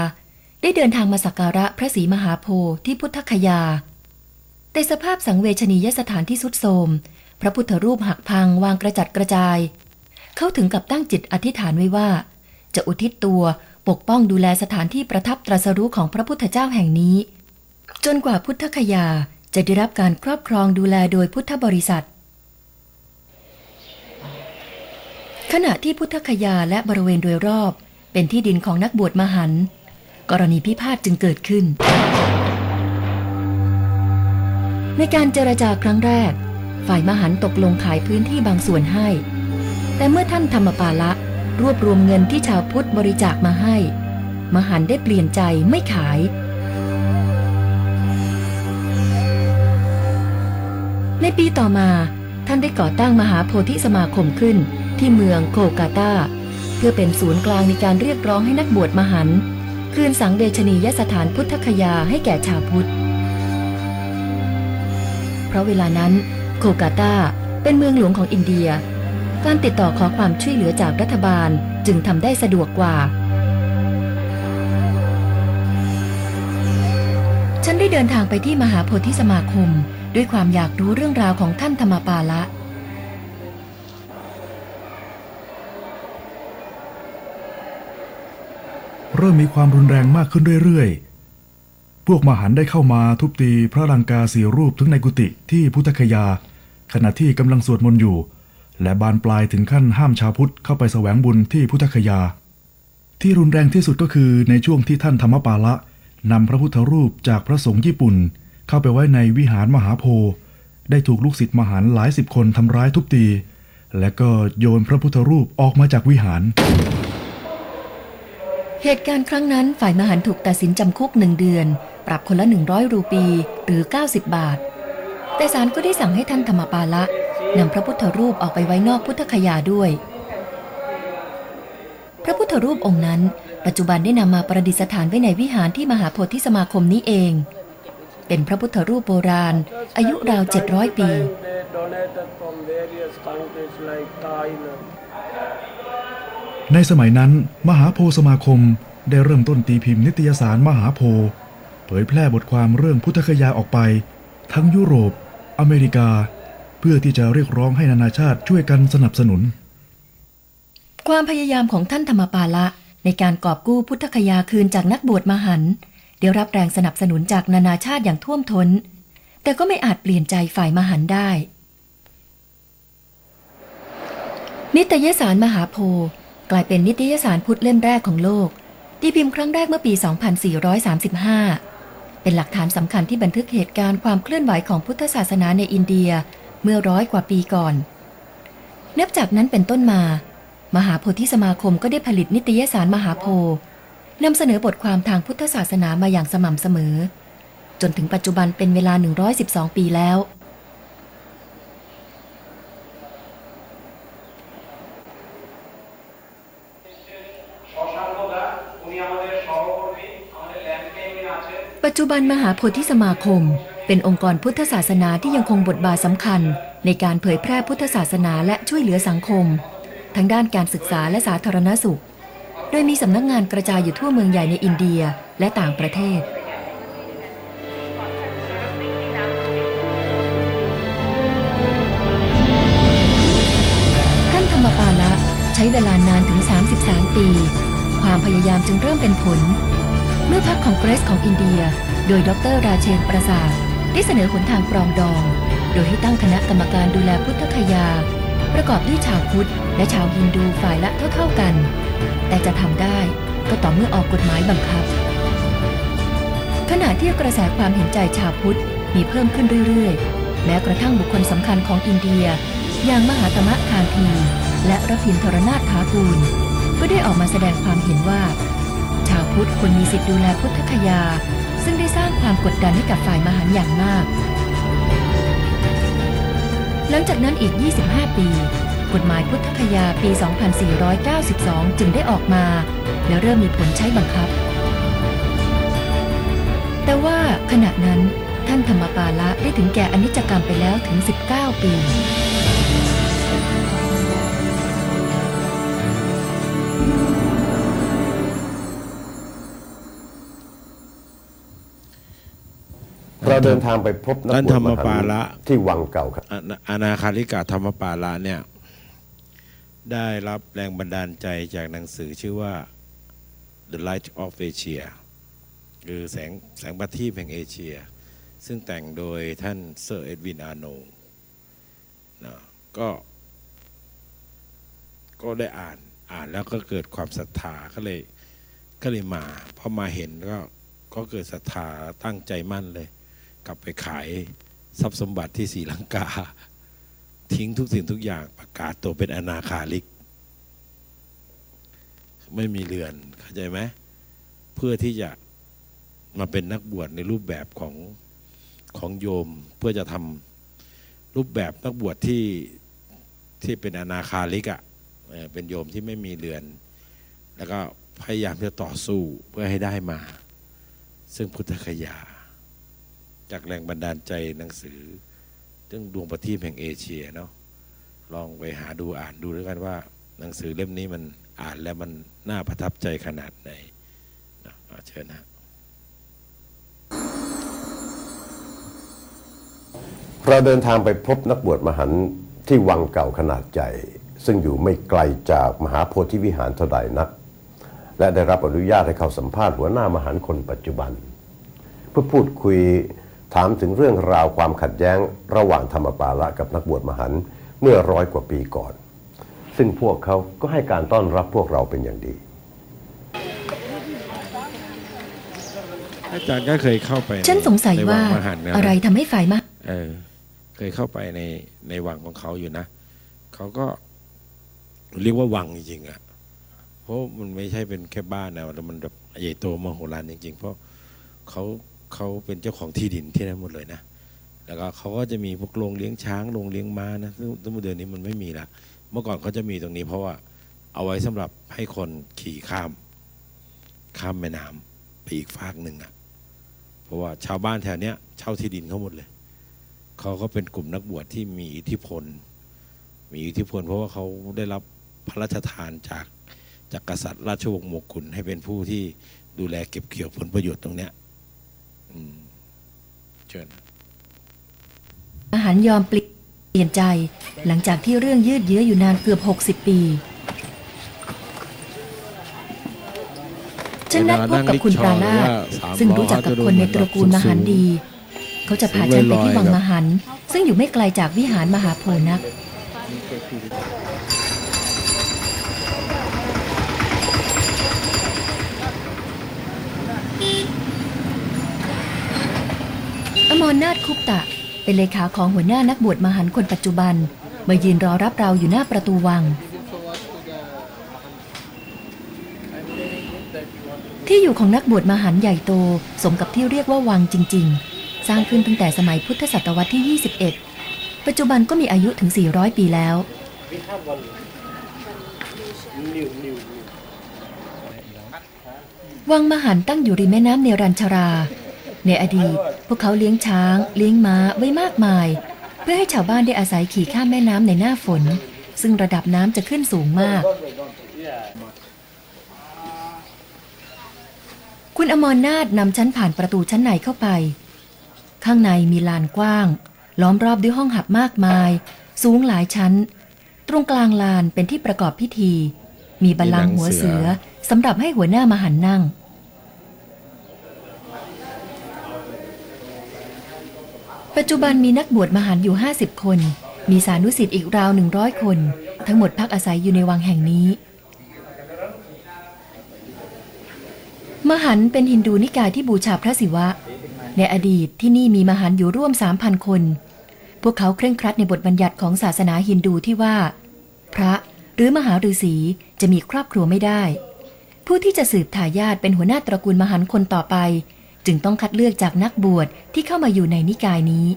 ได้เดินทางมาสักการะพระศรีมหาโพธิ์ที่พุทธคยา แต่สภาพสังเวชนียสถานที่สุดโทรมพระพุทธรูปหักพังวางกระจัดกระจาย เขาถึงกับตั้งจิตอธิษฐานไว้ว่า จะอุทิศตัวปกป้องดูแลสถานที่ประทับตรัสรู้ของพระพุทธเจ้าแห่งนี้ จนกว่าพุทธคยาจะได้รับการครอบครองดูแลโดยพุทธบริษัท ขณะที่พุทธคยาและบริเวณโดยรอบ เป็นที่ดินของนักบวชมหัน กรณีพิพาทจึงเกิดขึ้น ในการเจรจาครั้งแรก ฝ่ายมหันตกลงขายพื้นที่บางส่วนให้ แต่เมื่อท่านธรรมปาละรวบรวมเงินที่ชาวพุทธบริจาคมาให้ มหันได้เปลี่ยนใจไม่ขาย ในปีต่อมาท่านได้ก่อตั้งมหาโพธิสมาคมขึ้น ที่เมืองโคกาตาเพื่อเป็นศูนย์กลางในการเรียกร้องให้นักบวชมหันต์คืนสังเวชนียสถานพุทธคยาให้แก่ชาวพุทธ เพราะเวลานั้นโคกาตาเป็นเมืองหลวงของอินเดีย การติดต่อขอความช่วยเหลือจากรัฐบาลจึงทำได้สะดวกกว่า ฉันได้เดินทางไปที่มหาโพธิสมาคม ด้วยความอยากรู้เรื่องราวของท่านธรรมปาละ เริ่มมีความรุนแรงมากขึ้นเรื่อยๆ พวกมหันได้เข้ามาทุบตีพระลังกาสีรูปถึงในกุฏิที่พุทธคยา ขณะที่กำลังสวดมนต์อยู่ และบานปลายถึงขั้นห้ามชาวพุทธเข้าไปแสวงบุญที่พุทธคยา ที่รุนแรงที่สุดก็คือในช่วงที่ท่านธรรมปาละนำพระพุทธรูปจากพระสงฆ์ญี่ปุ่น เข้าไปไว้ในวิหารมหาโพธิ์ได้ถูกลูกศิษย์มหารหลายสิบคนทำร้ายทุบตี และก็โยนพระพุทธรูปออกมาจากวิหาร เหตุการณ์ครั้งนั้นฝ่ายมหันถูกตัดสินจำคุกหนึ่งเดือน ปรับคนละ 100 รูปี หรือ 90 บาท แต่ศาลก็ได้สั่งให้ท่านธรรมปาละนำพระพุทธรูปออกไปไว้นอกพุทธคยาด้วย พระพุทธรูปองค์นั้น ปัจจุบันได้นำมาประดิษฐานไว้ในวิหารที่มหาโพธิสมาคมนี้เอง เป็นพระพุทธรูปโบราณ อายุราว 700 ปี donated from various countries like Thailand. ในสมัยนั้น มหาโพสมาคมได้เริ่มต้นตีพิมพ์นิตยสารมหาโพเผยแพร่บทความเรื่องพุทธคยาออกไป ทั้งยุโรป อเมริกา เพื่อที่จะเรียกร้องให้นานาชาติช่วยกันสนับสนุน ความพยายามของท่านธรรมปาละในการกอบกู้พุทธคยาคืนจากนักบวชมหันต์ได้รับแรงสนับสนุนจากนานาชาติอย่างท่วมท้น แต่ก็ไม่อาจเปลี่ยนใจฝ่ายมหันได้ นิตยสารมหาโพ กลายเป็นนิตยสารพุทธเล่มแรกของโลกตีพิมพ์ครั้งแรกเมื่อปี 2435 เป็นหลักฐานสำคัญที่บันทึกเหตุการณ์ความเคลื่อนไหวของพุทธศาสนาในอินเดียเมื่อร้อยกว่าปีก่อน นับจากนั้นเป็นต้นมา มหาโพธิสมาคมก็ได้ผลิตนิตยสารมหาโพนำเสนอบทความทางพุทธศาสนามาอย่างสม่ำเสมอ จนถึงปัจจุบันเป็นเวลา 112 ปีแล้ว ปัจจุบันมหาโพธิสมาคม เป็นองค์กรพุทธศาสนาที่ยังคงบทบาทสำคัญ ในการเผยแพร่พุทธศาสนาและช่วยเหลือสังคม ทั้งด้านการศึกษาและสาธารณสุข โดยมีสำนักงานกระจายอยู่ทั่วเมืองใหญ่ในอินเดียและต่างประเทศท่านธรรมปาละใช้เวลานานถึง 33 ปี ความพยายามจึงเริ่มเป็นผล เมื่อพรรคคองเกรสของอินเดีย โดยดรราเชนประสาทได้เสนอหนทางปรองดอง โดยให้ตั้งคณะกรรมการดูแลพุทธคยา ประกอบด้วยชาวพุทธ และชาวฮินดูฝ่ายละเท่าๆกัน แต่จะทำได้ก็ต่อเมื่อออกกฎหมายบังคับ ขณะที่กระแสความเห็นใจชาวพุทธมีเพิ่มขึ้นเรื่อยๆ แม้กระทั่งบุคคลสำคัญของอินเดีย อย่างมหาตมะคานธีและรพินทรนาถทากูล ก็ได้ออกมาแสดงความเห็นว่า ชาวพุทธควรมีสิทธิดูแลพุทธคยา ซึ่งได้สร้างความกดดันให้กับฝ่ายมหารอย่างมาก หลังจากนั้นอีก 25 ปี กฎหมายพุทธคยาปี 2492 จึงได้ออกมา และเริ่มมีผลใช้บังคับ แต่ว่าขณะนั้นท่านธรรมปาละได้ถึงแก่อนิจกรรมไปแล้วถึง 19 ปี เราเดินทางไปพบนักท่านบวชธรรมมหาปาละที่วังเก่าครับอาอานาคาริกาธรรมปาละเนี่ยได้รับแรงบันดาลใจจากหนังสือชื่อว่า The Light of Asia คือแสงแสงประทีปแห่งเอเชีย ซึ่งแต่งโดยท่านเซอร์เอ็ดวินอาโนนะก็ก็ได้อ่านอ่านแล้วก็เกิดความศรัทธาก็เลยก็เลยมาพอมาเห็นก็ก็เกิดศรัทธาตั้งใจมั่นเลย กลับไปขายทรัพย์สมบัติที่ศรีลังกา ทิ้งทุกสิ่งทุกอย่างประกาศตัวเป็นอนาคาลิก ไม่มีเรือนเข้าใจไหมเพื่อที่จะมาเป็นนักบวชในรูปแบบของของโยมเพื่อจะทำรูปแบบนักบวชที่ที่เป็นอนาคาลิกอะ่ะเออเป็นโยมที่ไม่มีเรือน แล้วก็พยายามจะต่อสู้เพื่อให้ได้มา ซึ่งพุทธคยา จากแรงบันดาลใจหนังสือ เรื่องดวงประทีปแห่งเอเชียเนาะลองไปหาดูอ่านดูด้วยกันว่า หนังสือเล่มนี้มันอ่านแล้วมันน่าประทับใจขนาดไหนนะเชิญนะเราเดินทางไปพบนักบวชมหันที่วังเก่าขนาดใหญ่ซึ่งอยู่ไม่ไกลจากมหาโพธิวิหารเท่าใดนัก และได้รับอนุญาตให้เข้าสัมภาษณ์หัวหน้ามหันคนปัจจุบัน เพื่อพูดคุย ถามถึงเรื่องราวความขัดแย้งระหว่างธรรมปาละกับนักบวชมหันต์เมื่อร้อยกว่าปีก่อน ซึ่งพวกเขาก็ให้การต้อนรับพวกเราเป็นอย่างดี อาจารย์ก็เคยเข้าไปฉันสงสัยในว่างมหันต์นอะไรทำให้ฝ่ายมหเออเคยเข้าไปในในวังของเขาอยู่นะ เขาก็เรียกว่าวังจริงๆอะเพราะมันไม่ใช่เป็นแค่บ้านนะแต่มันแบบใหญ่โตมโหฬารจริงๆ เพราะเขา เขาเป็นเจ้าของที่ดินที่นั่นหมดเลยนะ แล้วก็เขาก็จะมีพวกโรงเลี้ยงช้างโรงเลี้ยงม้านะซึ่งซึ่งเดือนนี้มันไม่มีละเมื่อก่อนเขาจะมีตรงนี้เพราะว่าเอาไว้สำหรับให้คนขี่ข้าม ข้ามแม่น้ำไปอีกฟากหนึ่งอะ เพราะว่าชาวบ้านแถวเนี้ยเช่าที่ดินเขาหมดเลย เขาก็เป็นกลุ่มนักบวชที่มีอิทธิพล มีอิทธิพล เพราะว่าเขาได้รับพระราชทานจากจากกษัตริย์ราชวงศ์โมกุลให้เป็นผู้ที่ดูแลเก็บเกี่ยวผลประโยชน์ตรงเนี้ย เชิญอาหารยอมเปลี่ยนใจ หลังจากที่เรื่องยืดเยื้ออยู่นานเกือบ 60 ปี ฉันนัดพบกับคุณปราลาดซึ่งรู้จักกับคนในตระกูลมหันต์ดี เขาจะพาฉันไปที่วังมหันต์ซึ่งอยู่ไม่ไกลจากวิหารมหาโพธิ์นัก อมรนาถคุปตะ เป็นเลขาของหัวหน้านักบวชมหันคนปัจจุบัน มายืนรอรับเราอยู่หน้าประตูวัง ที่อยู่ของนักบวชมหันใหญ่โต สมกับที่เรียกว่าวังจริง ๆ สร้างขึ้นตั้งแต่สมัยพุทธศตวรรษที่ 21 ปัจจุบันก็มีอายุถึง 400 ปีแล้ววังมหันต์ตั้งอยู่ริมแม่น้ำเนรัญชรา ในอดีต พวกเขาเลี้ยงช้าง เลี้ยงม้าไว้มากมาย เพื่อให้ชาวบ้านได้อาศัยขี่ข้ามแม่น้ำในหน้าฝน ซึ่งระดับน้ำจะขึ้นสูงมาก คุณอมรนาถนำฉันผ่านประตูชั้นในเข้าไป ข้างในมีลานกว้าง ล้อมรอบด้วยห้องหับมากมาย สูงหลายชั้น ตรงกลางลานเป็นที่ประกอบพิธี มีบัลลังก์หัวเสือสำหรับให้หัวหน้ามหันนั่ง ปัจจุบันมีนักบวชมหันอยู่ 50 คน มีสานุสิทธิ์อีกราว100คน ทั้งหมดพักอาศัยอยู่ในวังแห่งนี้ มหันเป็นฮินดูนิกายที่บูชาพระศิวะ ในอดีตที่นี่มีมหันอยู่ร่วม 3,000 คน พวกเขาเคร่งครัดในบทบัญญัติของศาสนาฮินดูที่ว่า พระหรือมหาฤาษีจะมีครอบครัวไม่ได้ ผู้ที่จะสืบทายาทเป็นหัวหน้าตระกูลมหันคนต่อไป จึงต้องคัดเลือกจากนักบวชที่เข้ามาอยู่ในนิกายนี้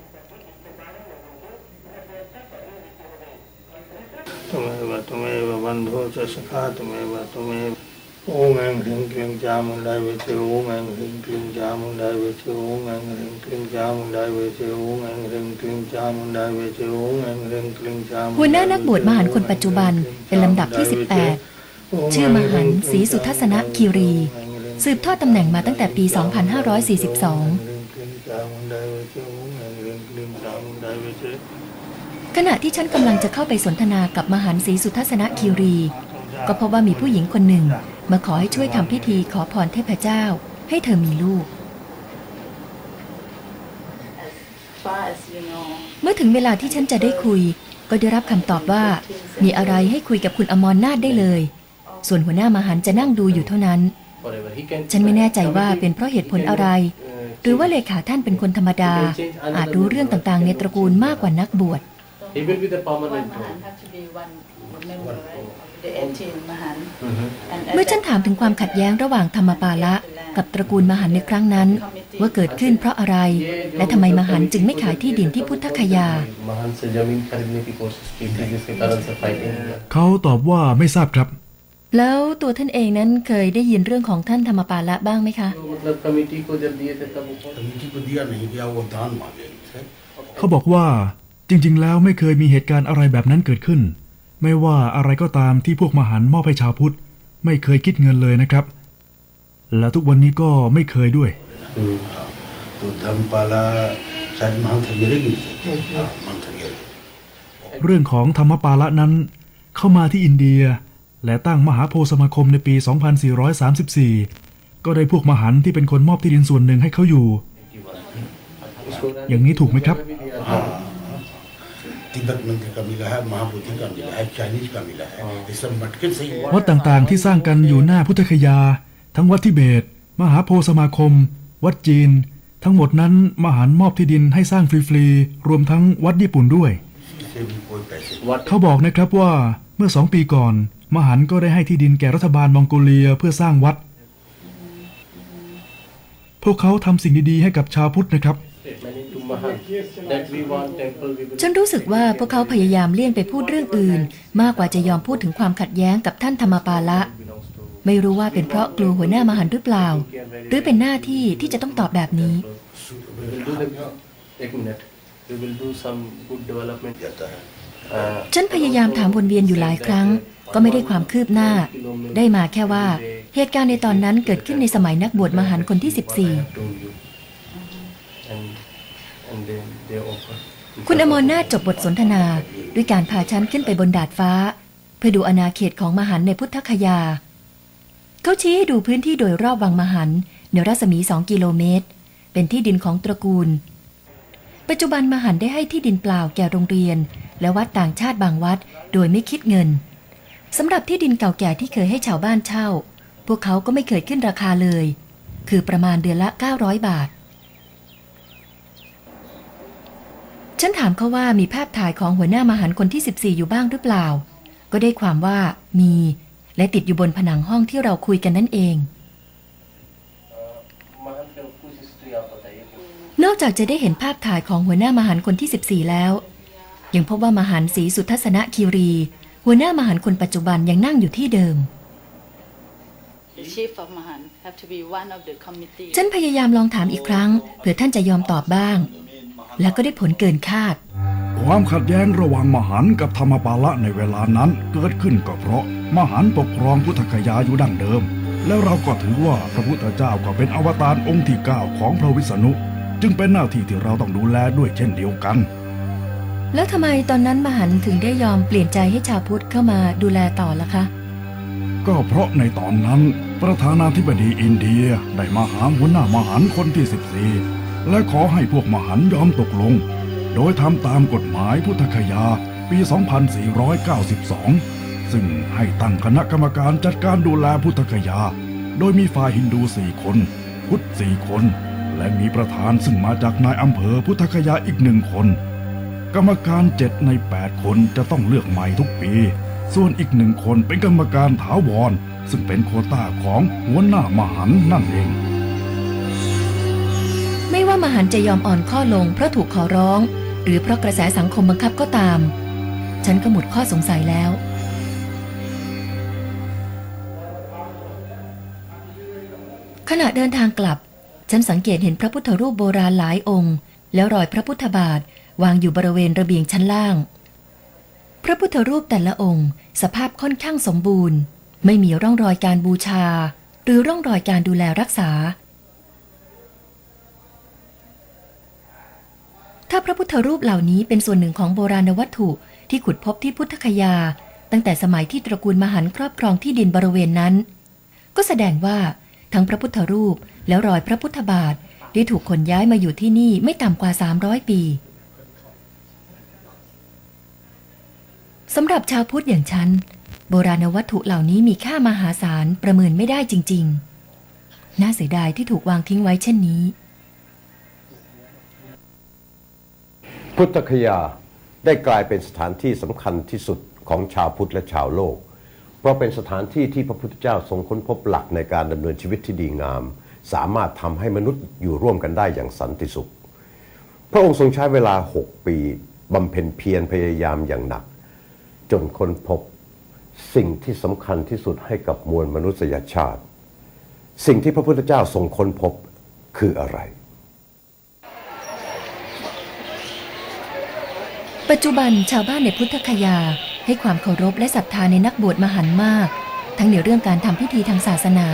ตุเมวะตุเมวะบันโทจะสขาตุเมวะตุเมโอแมงหิงเพียงจามุนได้เวเทโอแมงหิงเพียงจามุนได้เวเทโอแมงหิงเพียงจามุนได้เวเทโอแมงหิงเพียงจามุนได้เวเทโอแมงหิงเพียงจามุนหัวหน้านักบวชมหันคนปัจจุบันเป็นลำดับที่ 18 ชื่อมหันศรีสุทัศนะคีรี สืบทอดตำแหน่งมาตั้งแต่ปี 2542 ขณะที่ฉันกำลังจะเข้าไปสนทนากับมหันศรีสุทัศนคีรี ก็พบว่ามีผู้หญิงคนหนึ่ง มาขอให้ช่วยทำพิธีขอพรเทพเจ้า ให้เธอมีลูก เมื่อถึงเวลาที่ฉันจะได้คุย ก็ได้รับคำตอบว่า มีอะไรให้คุยกับคุณอมรนาถได้เลย ส่วนหัวหน้ามหันจะนั่งดูอยู่เท่านั้น ฉันไม่แน่ใจว่าเป็นเพราะเหตุผลอะไร หรือว่าเลขาท่านเป็นคนธรรมดา อาจรู้เรื่องต่างๆ ในตระกูลมากกว่านักบวชเมื่อฉันถามถึงความขัดแย้งระหว่างธรรมปาละกับตระกูลมหันในครั้งนั้น ว่าเกิดขึ้นเพราะอะไร และทำไมมหันจึงไม่ขายที่ดินที่พุทธคยา เขาตอบว่าไม่ทราบครับ แล้วตัวท่านเองนั้นเคยได้ยินเรื่องของท่านธรรมปาละบ้างไหมคะ เขาบอกว่าจริง ๆ แล้วไม่เคยมีเหตุการณ์อะไรแบบนั้นเกิดขึ้น ไม่ว่าอะไรก็ตามที่พวกมหันมอบให้ชาวพุทธ ไม่เคยคิดเงินเลยนะครับ และทุกวันนี้ก็ไม่เคยด้วยเรื่องของธรรมปาละนั้น เข้ามาที่อินเดีย และตั้งมหาโพสมาคมในปี 2434 ก็ได้พวกมหันที่เป็นคนมอบที่ดินส่วนหนึ่งให้เขาอยู่ อย่างนี้ถูกไหมครับ วัดต่างๆที่สร้างกันอยู่หน้าพุทธคยา ทั้งวัดทิเบต มหาโพสมาคม วัดจีน ทั้งหมดนั้นมหันมอบที่ดินให้สร้างฟรีๆ รวมทั้งวัดญี่ปุ่นด้วย เขาบอกนะครับว่าเมื่อสองปีก่อน มหันก็ได้ให้ที่ดินแก่รัฐบาลมองโกเลียเพื่อสร้างวัด พวกเขาทำสิ่งดีๆให้กับชาวพุทธนะครับ ฉันรู้สึกว่าพวกเขาพยายามเลี่ยงไปพูดเรื่องอื่น มากกว่าจะยอมพูดถึงความขัดแย้งกับท่านธรรมปาละ ไม่รู้ว่าเป็นเพราะกลัวหัวหน้ามหันหรือเปล่า หรือเป็นหน้าที่ที่จะต้องตอบแบบนี้ ฉันพยายามถามวนเวียนอยู่หลายครั้ง ก็ไม่ได้ความคืบหน้า ได้มาแค่ว่าเหตุการณ์ในตอนนั้นเกิดขึ้นในสมัยนักบวชมหันคนที่ 14 คุณอมรนาถจบบทสนทนาด้วยการพาฉันขึ้นไปบนดาดฟ้า เพื่อดูอาณาเขตของมหันในพุทธคยา เขาชี้ให้ดูพื้นที่โดยรอบวังมหันต์ในรัศมีสองกิโลเมตร เป็นที่ดินของตระกูล ปัจจุบันมหันได้ให้ที่ดินเปล่าแก่โรงเรียน และวัดต่างชาติบางวัด โดยไม่คิดเงิน สำหรับที่ดินเก่าแก่ที่เคยให้ชาวบ้านเช่า พวกเขาก็ไม่เคยขึ้นราคาเลย คือประมาณเดือนละ 900 บาท ฉันถามเขาว่ามีภาพถ่ายของหัวหน้ามหันคนที่ 14 อยู่บ้างหรือเปล่า ก็ได้ความว่ามี และติดอยู่บนผนังห้องที่เราคุยกันนั่นเอง นอกจากจะได้เห็นภาพถ่ายของหัวหน้ามหันคนที่ 14 แล้ว ยังพบว่ามหันสีสุทัศนคิรี หัวหน้ามหันต์คนปัจจุบันยังนั่งอยู่ที่เดิม The chief of Mahan have to be one of the committee. ฉันพยายามลองถามอีกครั้ง เผื่อท่านจะยอมตอบบ้าง แล้วก็ได้ผลเกินคาด ความขัดแย้งระหว่างมหันต์กับธรรมปาละในเวลานั้นเกิดขึ้นก็เพราะมหันต์ปกครองพุทธคยาอยู่ดั้งเดิม แล้วเราก็ถือว่าพระพุทธเจ้าก็เป็นอวตารองค์ที่เก้าของพระวิษณุ จึงเป็นหน้าที่ที่เราต้องดูแลด้วยเช่นเดียวกัน แล้วทำไมตอนนั้นมหันถึงได้ยอมเปลี่ยนใจให้ชาวพุทธเข้ามาดูแลต่อล่ะคะ ก็เพราะในตอนนั้นประธานาธิบดีอินเดียได้มาหาหัวหน้ามหันคนที่ 14 และขอให้พวกมหันยอมตกลง โดยทำตามกฎหมายพุทธคยาปี 2492 ซึ่งให้ตั้งคณะกรรมการจัดการดูแลพุทธคยา โดยมีฝ่ายฮินดูสี่คน พุทธสี่คน และมีประธานซึ่งมาจากนายอำเภอพุทธคยาอีกหนึ่งคน กรรมการเจ็ดใน 8 คนจะต้องเลือกใหม่ทุกปี ส่วนอีกหนึ่งคนเป็นกรรมการถาวร ซึ่งเป็นโควต้าของหัวหน้ามหันนั่นเอง ไม่ว่ามหันจะยอมอ่อนข้อลงเพราะถูกขอร้อง หรือเพราะกระแสสังคมบังคับก็ตาม ฉันก็หมดข้อสงสัยแล้วขณะเดินทางกลับ ฉันสังเกตเห็นพระพุทธรูปโบราณหลายองค์ แล้วรอยพระพุทธบาท วางอยู่บริเวณระเบียงชั้นล่าง พระพุทธรูปแต่ละองค์ สภาพค่อนข้างสมบูรณ์ ไม่มีร่องรอยการบูชา หรือร่องรอยการดูแลรักษา ถ้าพระพุทธรูปเหล่านี้เป็นส่วนหนึ่งของโบราณวัตถุที่ขุดพบที่พุทธคยา ตั้งแต่สมัยที่ตระกูลมหันครอบครองที่ดินบริเวณนั้น ก็แสดงว่าทั้งพระพุทธรูปและรอยพระพุทธบาทได้ถูกขนย้ายมาอยู่ที่นี่ไม่ต่ำกว่า 300 ปี สำหรับชาวพุทธอย่างฉัน โบราณวัตถุเหล่านี้มีค่ามหาศาลประเมินไม่ได้จริง ๆ น่าเสียดายที่ถูกวางทิ้งไว้เช่นนี้ พุทธคยาได้กลายเป็นสถานที่สำคัญที่สุดของชาวพุทธและชาวโลก เพราะเป็นสถานที่ที่พระพุทธเจ้าทรงค้นพบหลักในการดำเนินชีวิตที่ดีงาม สามารถทำให้มนุษย์อยู่ร่วมกันได้อย่างสันติสุข พระองค์ทรงใช้เวลา 6 ปีบำเพ็ญเพียรพยายามอย่างหนัก จนค้นพบ สิ่งที่สำคัญที่สุดให้กับมวลมนุษยชาติ สิ่งที่พระพุทธเจ้าทรงค้นพบคืออะไร ปัจจุบันชาวบ้านในพุทธคยาให้ความเคารพและศรัทธาในนักบวชมหันมาก ทั้งในเรื่องการทำพิธีทางศาสนา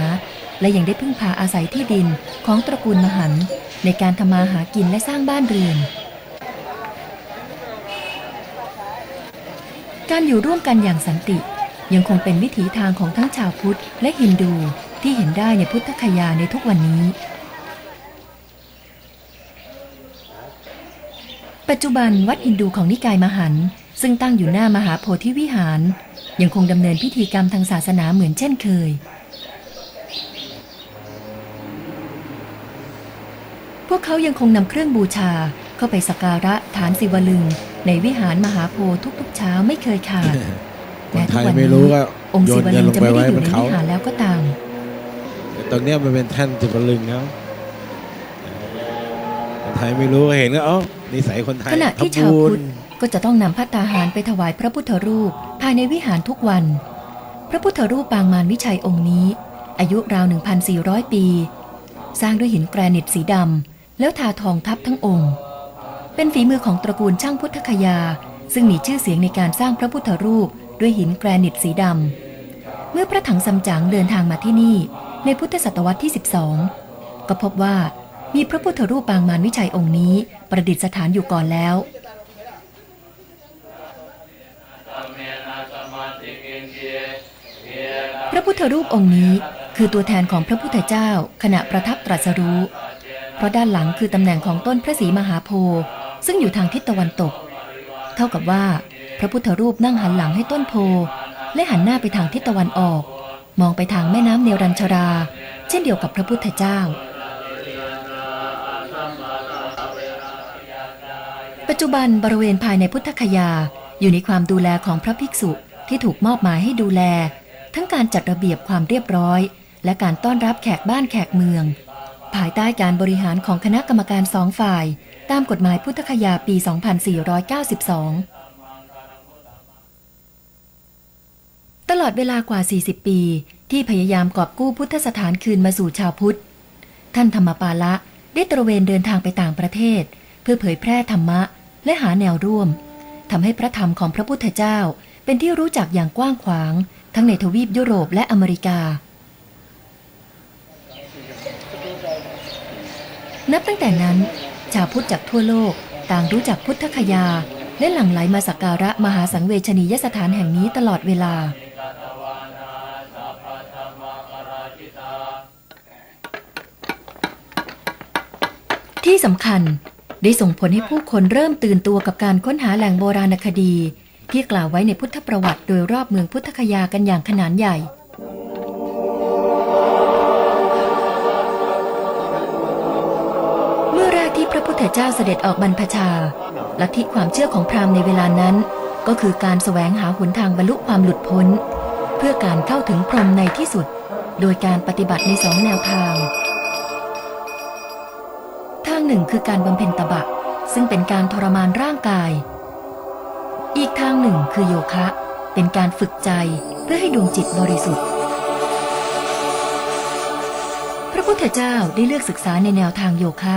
และยังได้พึ่งพาอาศัยที่ดินของตระกูลมหันในการทำมาหากินและสร้างบ้านเรือน การอยู่ร่วมกันอย่างสันติ ยังคงเป็นวิถีทางของทั้งชาวพุทธและฮินดูที่เห็นได้ในพุทธคยาในทุกวันนี้ ปัจจุบันวัดฮินดูของนิกายมหันต์ซึ่งตั้งอยู่หน้ามหาโพธิวิหาร ยังคงดำเนินพิธีกรรมทางศาสนาเหมือนเช่นเคย พวกเขายังคงนำเครื่องบูชาเข้าไปสักการะฐานศิวลึง ในวิหารมหาโพธิ์ทุกๆเช้าไม่เคยขาดคนแม้ไททุกยวันไม่นี้รู้ก็องค์โยศินวเงิลึนงลงจะไปไม่ไว้ได้อยู่บนในเขาวิหารแล้วก็ตามแต่ตรงเนี้ยมันเป็นแท่นจิบลึงแล้วคนไทยไม่รู้ก็เห็นก็เอ้านิสัยคนไทยขณะที่ทำชาวบุพุญทธก็จะต้องนำพัตตาหารไปถวายพระพุทธรูปภายในวิหารทุกวัน พระพุทธรูปปางมารวิชัยองค์นี้ อายุราว 1,400 ปี สร้างด้วยหินแกรนิตสีดำแล้วทาทองทับทั้งองค์ เป็นฝีมือของตระกูลช่างพุทธคยา ซึ่งมีชื่อเสียงในการสร้างพระพุทธรูปด้วยหินแกรนิตสีดำ เมื่อพระถังซัมจั๋งเดินทางมาที่นี่ ในพุทธศตวรรษที่ 12 ก็พบว่ามีพระพุทธรูปปางมารวิชัยองค์นี้ประดิษฐานอยู่ก่อนแล้วพระพุทธรูปองค์นี้คือตัวแทนของพระพุทธเจ้า ขณะประทับตรัสรู้ เพราะด้านหลังคือตำแหน่งของต้นพระศรีมหาโพธิ์ ซึ่งอยู่ทางทิศตะวันตก เท่ากับว่า พระพุทธรูปนั่งหันหลังให้ต้นโพ และหันหน้าไปทางทิศตะวันออก มองไปทางแม่น้ำเนรัญชรา เช่นเดียวกับพระพุทธเจ้า ปัจจุบันบริเวณภายในพุทธคยา อยู่ในความดูแลของพระภิกษุที่ถูกมอบหมายให้ดูแล ทั้งการจัดระเบียบความเรียบร้อย และการต้อนรับแขกบ้านแขกเมือง ภายใต้การบริหารของคณะกรรมการสองฝ่าย ตามกฎหมายพุทธคยาปี 2492 ตลอดเวลากว่า 40 ปีที่พยายามกอบกู้พุทธสถานคืนมาสู่ชาวพุทธ ท่านธรรมปาละได้ตระเวนเดินทางไปต่างประเทศ เพื่อเผยแพร่ธรรมะและหาแนวร่วมทำให้พระธรรมของพระพุทธเจ้า เป็นที่รู้จักอย่างกว้างขวาง ทั้งในทวีปยุโรปและอเมริกา นับตั้งแต่นั้น ชาวพุทธจากทั่วโลก ต่างรู้จักพุทธคยา และหลั่งไหลมาสักการะมหาสังเวชนียสถานแห่งนี้ตลอดเวลา ที่สำคัญได้ส่งผลให้ผู้คนเริ่มตื่นตัวกับการค้นหาแหล่งโบราณคดี ที่กล่าวไว้ในพุทธประวัติโดยรอบเมืองพุทธคยากันอย่างขนานใหญ่ กที่พระเจ้าเสด็จออกบรรพชา ลัทธิความเชื่อของพราหมณ์ในเวลานั้น ก็คือการแสวงหาหนทางบรรลุความหลุดพ้น เพื่อการเข้าถึงพรหมในที่สุด โดยการปฏิบัติในสองแนวทาง ทางหนึ่งคือการบำเพ็ญตบะ ซึ่งเป็นการทรมานร่างกาย อีกทางหนึ่งคือโยคะ เป็นการฝึกใจเพื่อให้ดวงจิตบริสุทธิ์พระพุทธเจ้าได้เลือกศึกษาในแนวทางโยคะ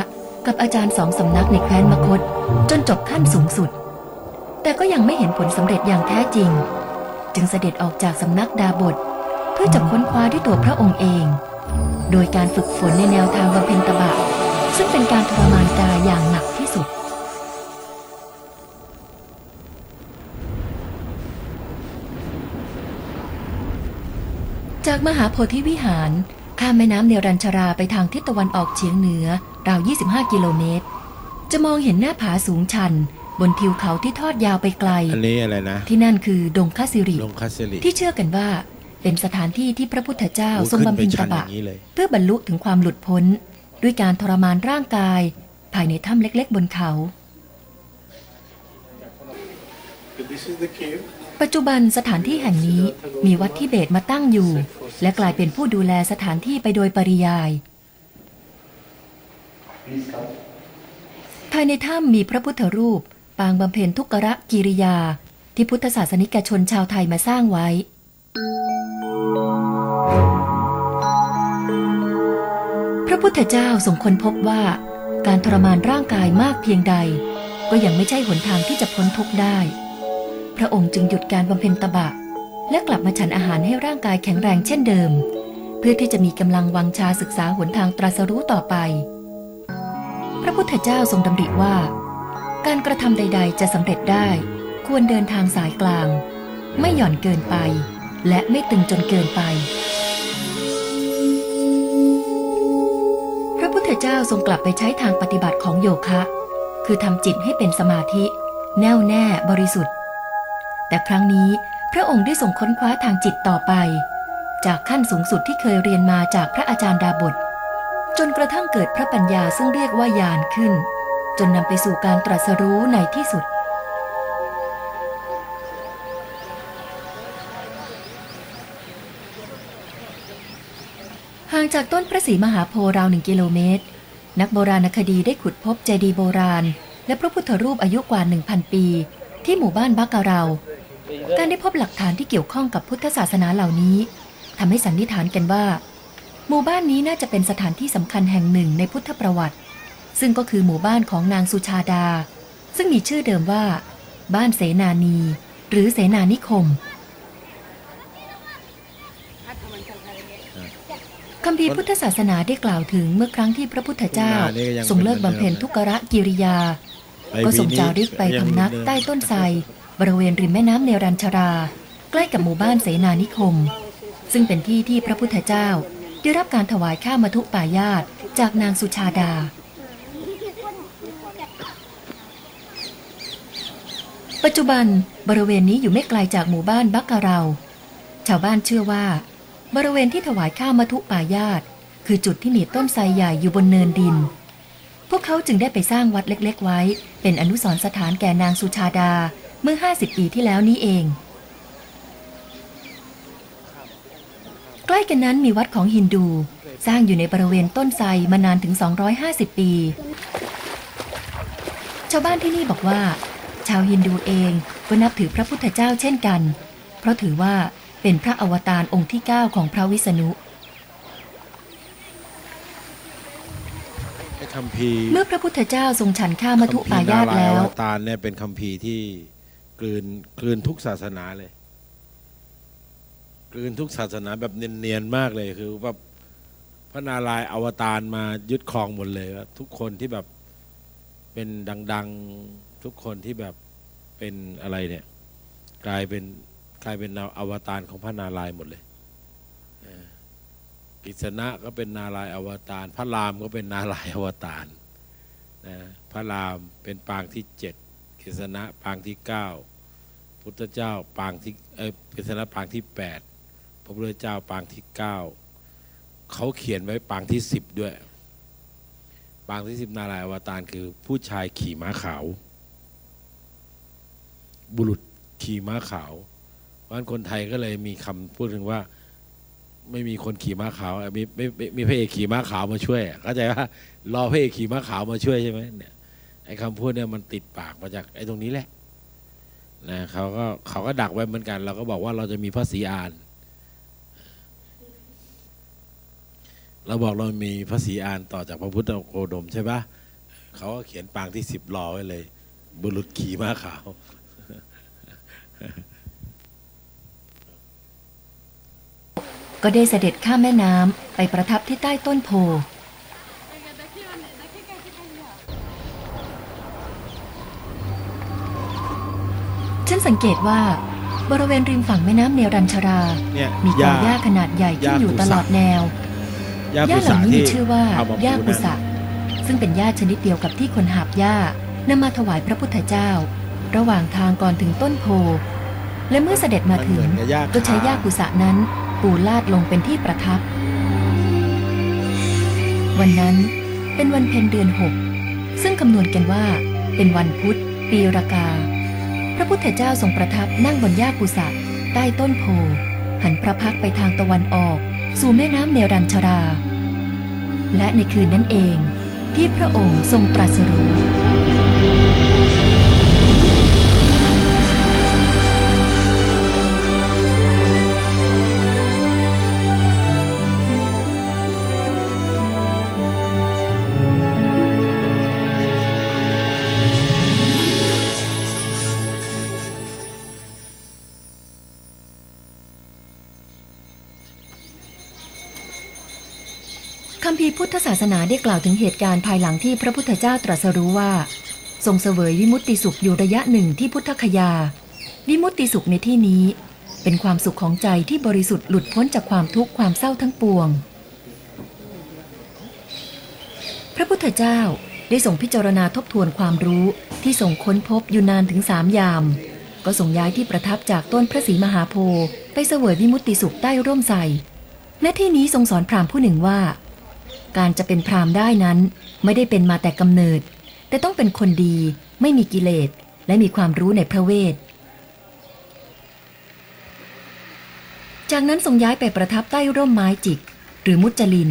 กับอาจารย์สองสำนักในแคว้นมคต จนจบขั้นสูงสุด แต่ก็ยังไม่เห็นผลสำเร็จอย่างแท้จริง จึงเสด็จออกจากสำนักดาบท เพื่อจะค้นคว้าด้วยตัวพระองค์เอง โดยการฝึกฝนในแนวทางบำเพ็ญตบะ ซึ่งเป็นการทรมานกายอย่างหนักที่สุดจากมหาโพธิวิหาร ข้ามแม่น้ำเนรัญชราไปทางทิศตะวันออกเฉียงเหนือ ราว 25 กิโลเมตร จะมองเห็นหน้าผาสูงชัน บนทิวเขาที่ทอดยาวไปไกล อันนี้อะไรนะ ที่นั่นคือดงคสิริลงคาสลิที่เชื่อกันว่าเป็นสถานที่ที่พระพุทธเจ้าโอ้ทรงบำเพ็ญขึ้นไปชัตนบะอย่างนี้เลยเพื่อบรรลุถึงความหลุดพ้น ด้วยการทรมานร่างกาย ภายในถ้ำเล็ก ๆ บนเขา This is the cave. ปัจจุบันสถานที่แห่งนี้มีวัดทิเบตมาตั้งอยู่ และกลายเป็นผู้ดูแลสถานที่ไปโดยปริยาย ภายในถ้ำมีพระพุทธรูป ปางบำเพ็ญทุกขะกิริยา ที่พุทธศาสนิกชนชาวไทยมาสร้างไว้ พระพุทธเจ้าทรงค้นพบว่าการทรมานร่างกายมากเพียงใด ก็ยังไม่ใช่หนทางที่จะพ้นทุกข์ได้ พระองค์จึงหยุดการบำเพ็ญตบะ และกลับมาฉันอาหารให้ร่างกายแข็งแรงเช่นเดิม เพื่อที่จะมีกำลังวังชาศึกษาหนทางตรัสรู้ต่อไป พระพุทธเจ้าทรงดำริว่า การกระทำใด ๆ จะสำเร็จได้ ควรเดินทางสายกลาง ไม่หย่อนเกินไป และไม่ตึงจนเกินไป พระพุทธเจ้าทรงกลับไปใช้ทางปฏิบัติของโยคะ คือทำจิตให้เป็นสมาธิ แน่วแน่บริสุทธิ์ แต่ครั้งนี้พระองค์ได้ส่งค้นคว้าทางจิตต่อไป จากขั้นสูงสุดที่เคยเรียนมาจากพระอาจารย์ดาบท จนกระทั่งเกิดพระปัญญาซึ่งเรียกว่าญาณขึ้น จนนำไปสู่การตรัสรู้ในที่สุด ห่างจากต้นพระศรีมหาโพธิ์ราวหนึ่งกิโลเมตร นักโบราณคดีได้ขุดพบเจดีย์โบราณ และพระพุทธรูปอายุกว่า 1,000 ปี ที่หมู่บ้านบักการาการได้พบหลักฐานที่เกี่ยวข้องกับพุทธศาสนาเหล่านี้ทำให้สันนิษฐานกันว่า หมู่บ้านนี้น่าจะเป็นสถานที่สำคัญแห่งหนึ่งในพุทธประวัติ ซึ่งก็คือหมู่บ้านของนางสุชาดา ซึ่งมีชื่อเดิมว่า บ้านเสนานี หรือเสนานิคมคำพีร์พุทธศาสนาได้กล่าวถึงเมื่อครั้งที่พระพุทธเจ้านี่ก็ยังทรงเลิกบำเพ็ญทุกขระกิริยาไปก็ส่งปีนี้จาริกไปพำนักยังเหมือนเดิมใต้ต้นไทรบริเวณริมแม่น้ำเนรัญชรา ใกล้กับหมู่บ้านเสนานิคม ซึ่งเป็นที่ที่พระพุทธเจ้า ได้รับการถวายข้าวมทุปายาตจากนางสุชาดา ปัจจุบันบริเวณนี้อยู่ไม่ไกลจากหมู่บ้านบักการา ชาวบ้านเชื่อว่า บริเวณที่ถวายข้าวมทุปายาตคือจุดที่มีต้นไทรใหญ่อยู่บนเนินดิน พวกเขาจึงได้ไปสร้างวัดเล็ก ๆ ไว้ เป็นอนุสรณ์สถานแก่นางสุชาดาเมื่อ 50 ปีที่แล้วนี้เอง ใกล้กันนั้นมีวัดของฮินดู สร้างอยู่ในบริเวณต้นไทรมานานถึง 250 ปี ชาวบ้านที่นี่บอกว่า ชาวฮินดูเองก็นับถือพระพุทธเจ้าเช่นกัน เพราะถือว่าเป็นพระอวตารองค์ที่ 9 ของพระวิษณุไอ้คัมภีร์เมื่อพระพุทธเจ้าทรงฉันข้าวมัทุปายาตแล้วคัมภีร์นรยณ์อวตารเนี่ยเป็นคัมภีร์ที่กลืนกลืนทุกศาสนาเลย กลืนทุกศาสนาแบบเนียนๆมากเลยคือแบบพระนารายณ์อวตารมายึดครองหมดเลยว่าทุกคนที่แบบเป็นดัง ๆทุกคนที่แบบเป็นอะไรเนี่ย กลายเป็นกลายเป็นอวตารของพระนารายณ์หมดเลยกิษณะก็เป็นนารายอวตาร พระรามก็เป็นนารายอวตารนะพระรามเป็นปางที่เจ็ดกิษณะปางที่เก้าพุทธเจ้าปางที่เออกิษณะปางที่แปด ระพุทธเจ้าปางที่เก้าเขาเขียนไว้ปางที่สิบด้วย ปางที่สิบนารายอวตารคือผู้ชายขี่ม้าขาว บุรุษขี่ม้าขาว เพราะฉะนั้นคนไทยก็เลยมีคำพูดถึงว่าไม่มีคนขี่ม้าขาวมีไม่มีพระเอกขี่ม้าขาวมาช่วยเข้าใจว่ารอพระเอกขี่ม้าขาวมาช่วยใช่ไหมเนี่ยไอ้คำพูดเนี่ยมันติดปากมาจากไอ้ตรงนี้แหละนะเขาก็เขาก็ดักไว้เหมือนกัน เราก็บอกว่าเราจะมีพระศรีอาน เราบอกเรามีพระศรีอานต่อจากพระพุทธโคดมใช่ปะเขาก็เขียนปางที่สิบรอไว้เลย บุรุษขี่ม้าขาว ก็ได้เสด็จข้ามแม่น้ำไปประทับที่ใต้ต้นโพฉันสังเกตว่าบริเวณริมฝั่งแม่น้ำเนรัญชราเนี่ยมีกอหญ้าขนาดใหญ่ขึ้นอยู่ตลอดแนว หญ้าหญ้ากุเหสาล่านี้ที่มีชื่อว่าเอามาหญ้าปูกุนั่นสะซึ่งเป็นหญ้าชนิดเดียวกับที่คนหาบหญ้านำมาถวายพระพุทธเจ้า ระหว่างทางก่อนถึงต้นโพ และเมื่อเสด็จมาถึงมันเหมือนกับหญ้าก็ใช้คาหญ้ากุสะนั้นปูลาดลงเป็นที่ประทับ วันนั้นเป็นวันเพ็ญเดือนหกซึ่งคำนวณกันว่า เป็นวันพุธ ปีรากา พระพุทธเจ้าทรงประทับนั่งบนหญ้ากุสะใต้ต้นโพหันพระพักตร์ไปทางตะวันออก สู่แม่น้ำเนรัญชรา และในคืนนั้นเองที่พระองค์ทรงตรัสรู้ พุทธศาสนาได้กล่าวถึงเหตุการณ์ภายหลังที่พระพุทธเจ้าตรัสรู้ว่า ทรงเสวยวิมุตติสุขอยู่ระยะหนึ่งที่พุทธคยา วิมุตติสุขในที่นี้ เป็นความสุขของใจที่บริสุทธิ์หลุดพ้นจากความทุกข์ความเศร้าทั้งปวง พระพุทธเจ้าได้ส่งพิจารณาทบทวนความรู้ที่ส่งค้นพบอยู่นานถึงสามยาม ก็ส่งย้ายที่ประทับจากต้นพระศรีมหาโพธิ์ไปเสวยวิมุตติสุขใต้ร่มไทรณที่นี้ทรงสอนพราหมณ์ผู้หนึ่งว่า การจะเป็นพรามได้นั้นไม่ได้เป็นมาแต่กำเนิด แต่ต้องเป็นคนดีไม่มีกิเลสและมีความรู้ในพระเวท จากนั้นทรงย้ายไปประทับใต้ร่มไม้จิก หรือมุจลิน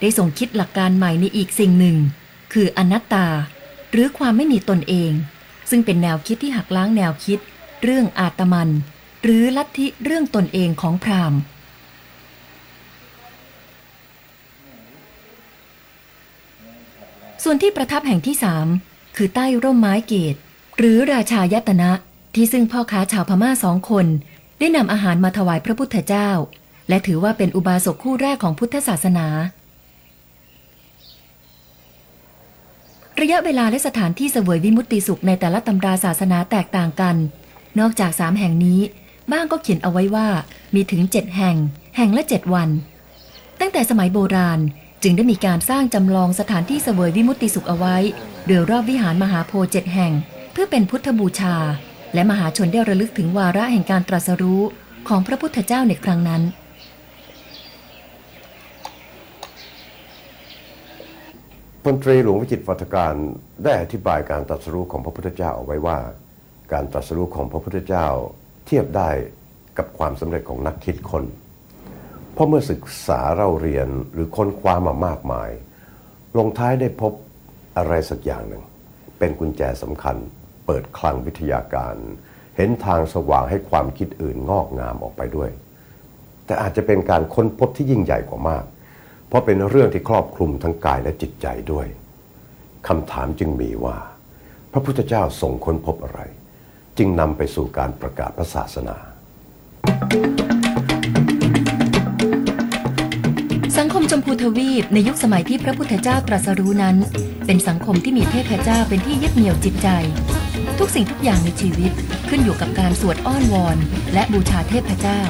ได้ทรงคิดหลักการใหม่ในอีกสิ่งหนึ่ง คืออนัตตา หรือความไม่มีตนเอง ซึ่งเป็นแนวคิดที่หักล้างแนวคิด เรื่องอาตมัน หรือลัทธิเรื่องตนเองของพราหมณ์ ส่วนที่ประทับแห่งที่สามคือใต้ร่มไม้เกต หรือราชายตนะ ที่ซึ่งพ่อค้าชาวพม่าสองคน ได้นำอาหารมาถวายพระพุทธเจ้า และถือว่าเป็นอุบาสกคู่แรกของพุทธศาสนา ระยะเวลาและสถานที่เสวยวิมุตติสุขในแต่ละตำราศาสนาแตกต่างกัน นอกจากสามแห่งนี้ บ้างก็เขียนเอาไว้ว่ามีถึงเจ็ดแห่ง แห่งละเจ็ดวัน ตั้งแต่สมัยโบราณ จึงได้มีการสร้างจำลองสถานที่เสวยวิมุตติสุขเอาไว้โดยรอบวิหารมหาโพธิ์เจ็ดแห่ง เพื่อเป็นพุทธบูชา และมหาชนได้ระลึกถึงวาระแห่งการตรัสรู้ของพระพุทธเจ้าในครั้งนั้น พลตรีหลวงวิจิตรวัฒการได้อธิบายการตรัสรู้ของพระพุทธเจ้าเอาไว้ว่า การตรัสรู้ของพระพุทธเจ้าเทียบได้กับความสำเร็จของนักคิดคน เพราะเมื่อศึกษาเราเรียนหรือค้นคว้ามามากมาย ลงท้ายได้พบอะไรสักอย่างหนึ่ง เป็นกุญแจสำคัญ เปิดคลังวิทยาการ เห็นทางสว่างให้ความคิดอื่นงอกงามออกไปด้วย แต่อาจจะเป็นการค้นพบที่ยิ่งใหญ่กว่ามาก เพราะเป็นเรื่องที่ครอบคลุมทั้งกายและจิตใจด้วยคำถามจึงมีว่า พระพุทธเจ้าทรงค้นพบอะไร จึงนำไปสู่การประกาศพระศาสนาสัง คมชมพูทวีปในยุคสมัยที่พระพุทธเจ้าตรัสรู้นั้น เป็นสังคมที่มีเทพเจ้าเป็นที่ยึดเหนี่ยวจิตใจ ทุกสิ่งทุกอย่างในชีวิตขึ้นอยู่กับการสวดอ้อนวอนและบูชาเทพเจ้า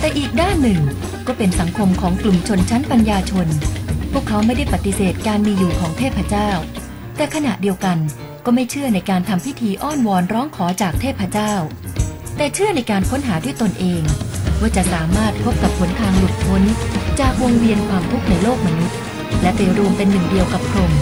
แต่อีกด้านหนึ่งก็เป็นสังคมของกลุ่มชนชั้นปัญญาชน พวกเขาไม่ได้ปฏิเสธการมีอยู่ของเทพเจ้า แต่ขณะเดียวกันก็ไม่เชื่อในการทำพิธีอ้อนวอนร้องขอจากเทพเจ้า แต่เชื่อในการค้นหาด้วยตนเอง ว่าจะสามารถพบกับหนทางหลุดพ้น จากวงเวียนความทุกข์ในโลกมนุษย์ และไปรวมเป็นหนึ่งเดียวกับพรหม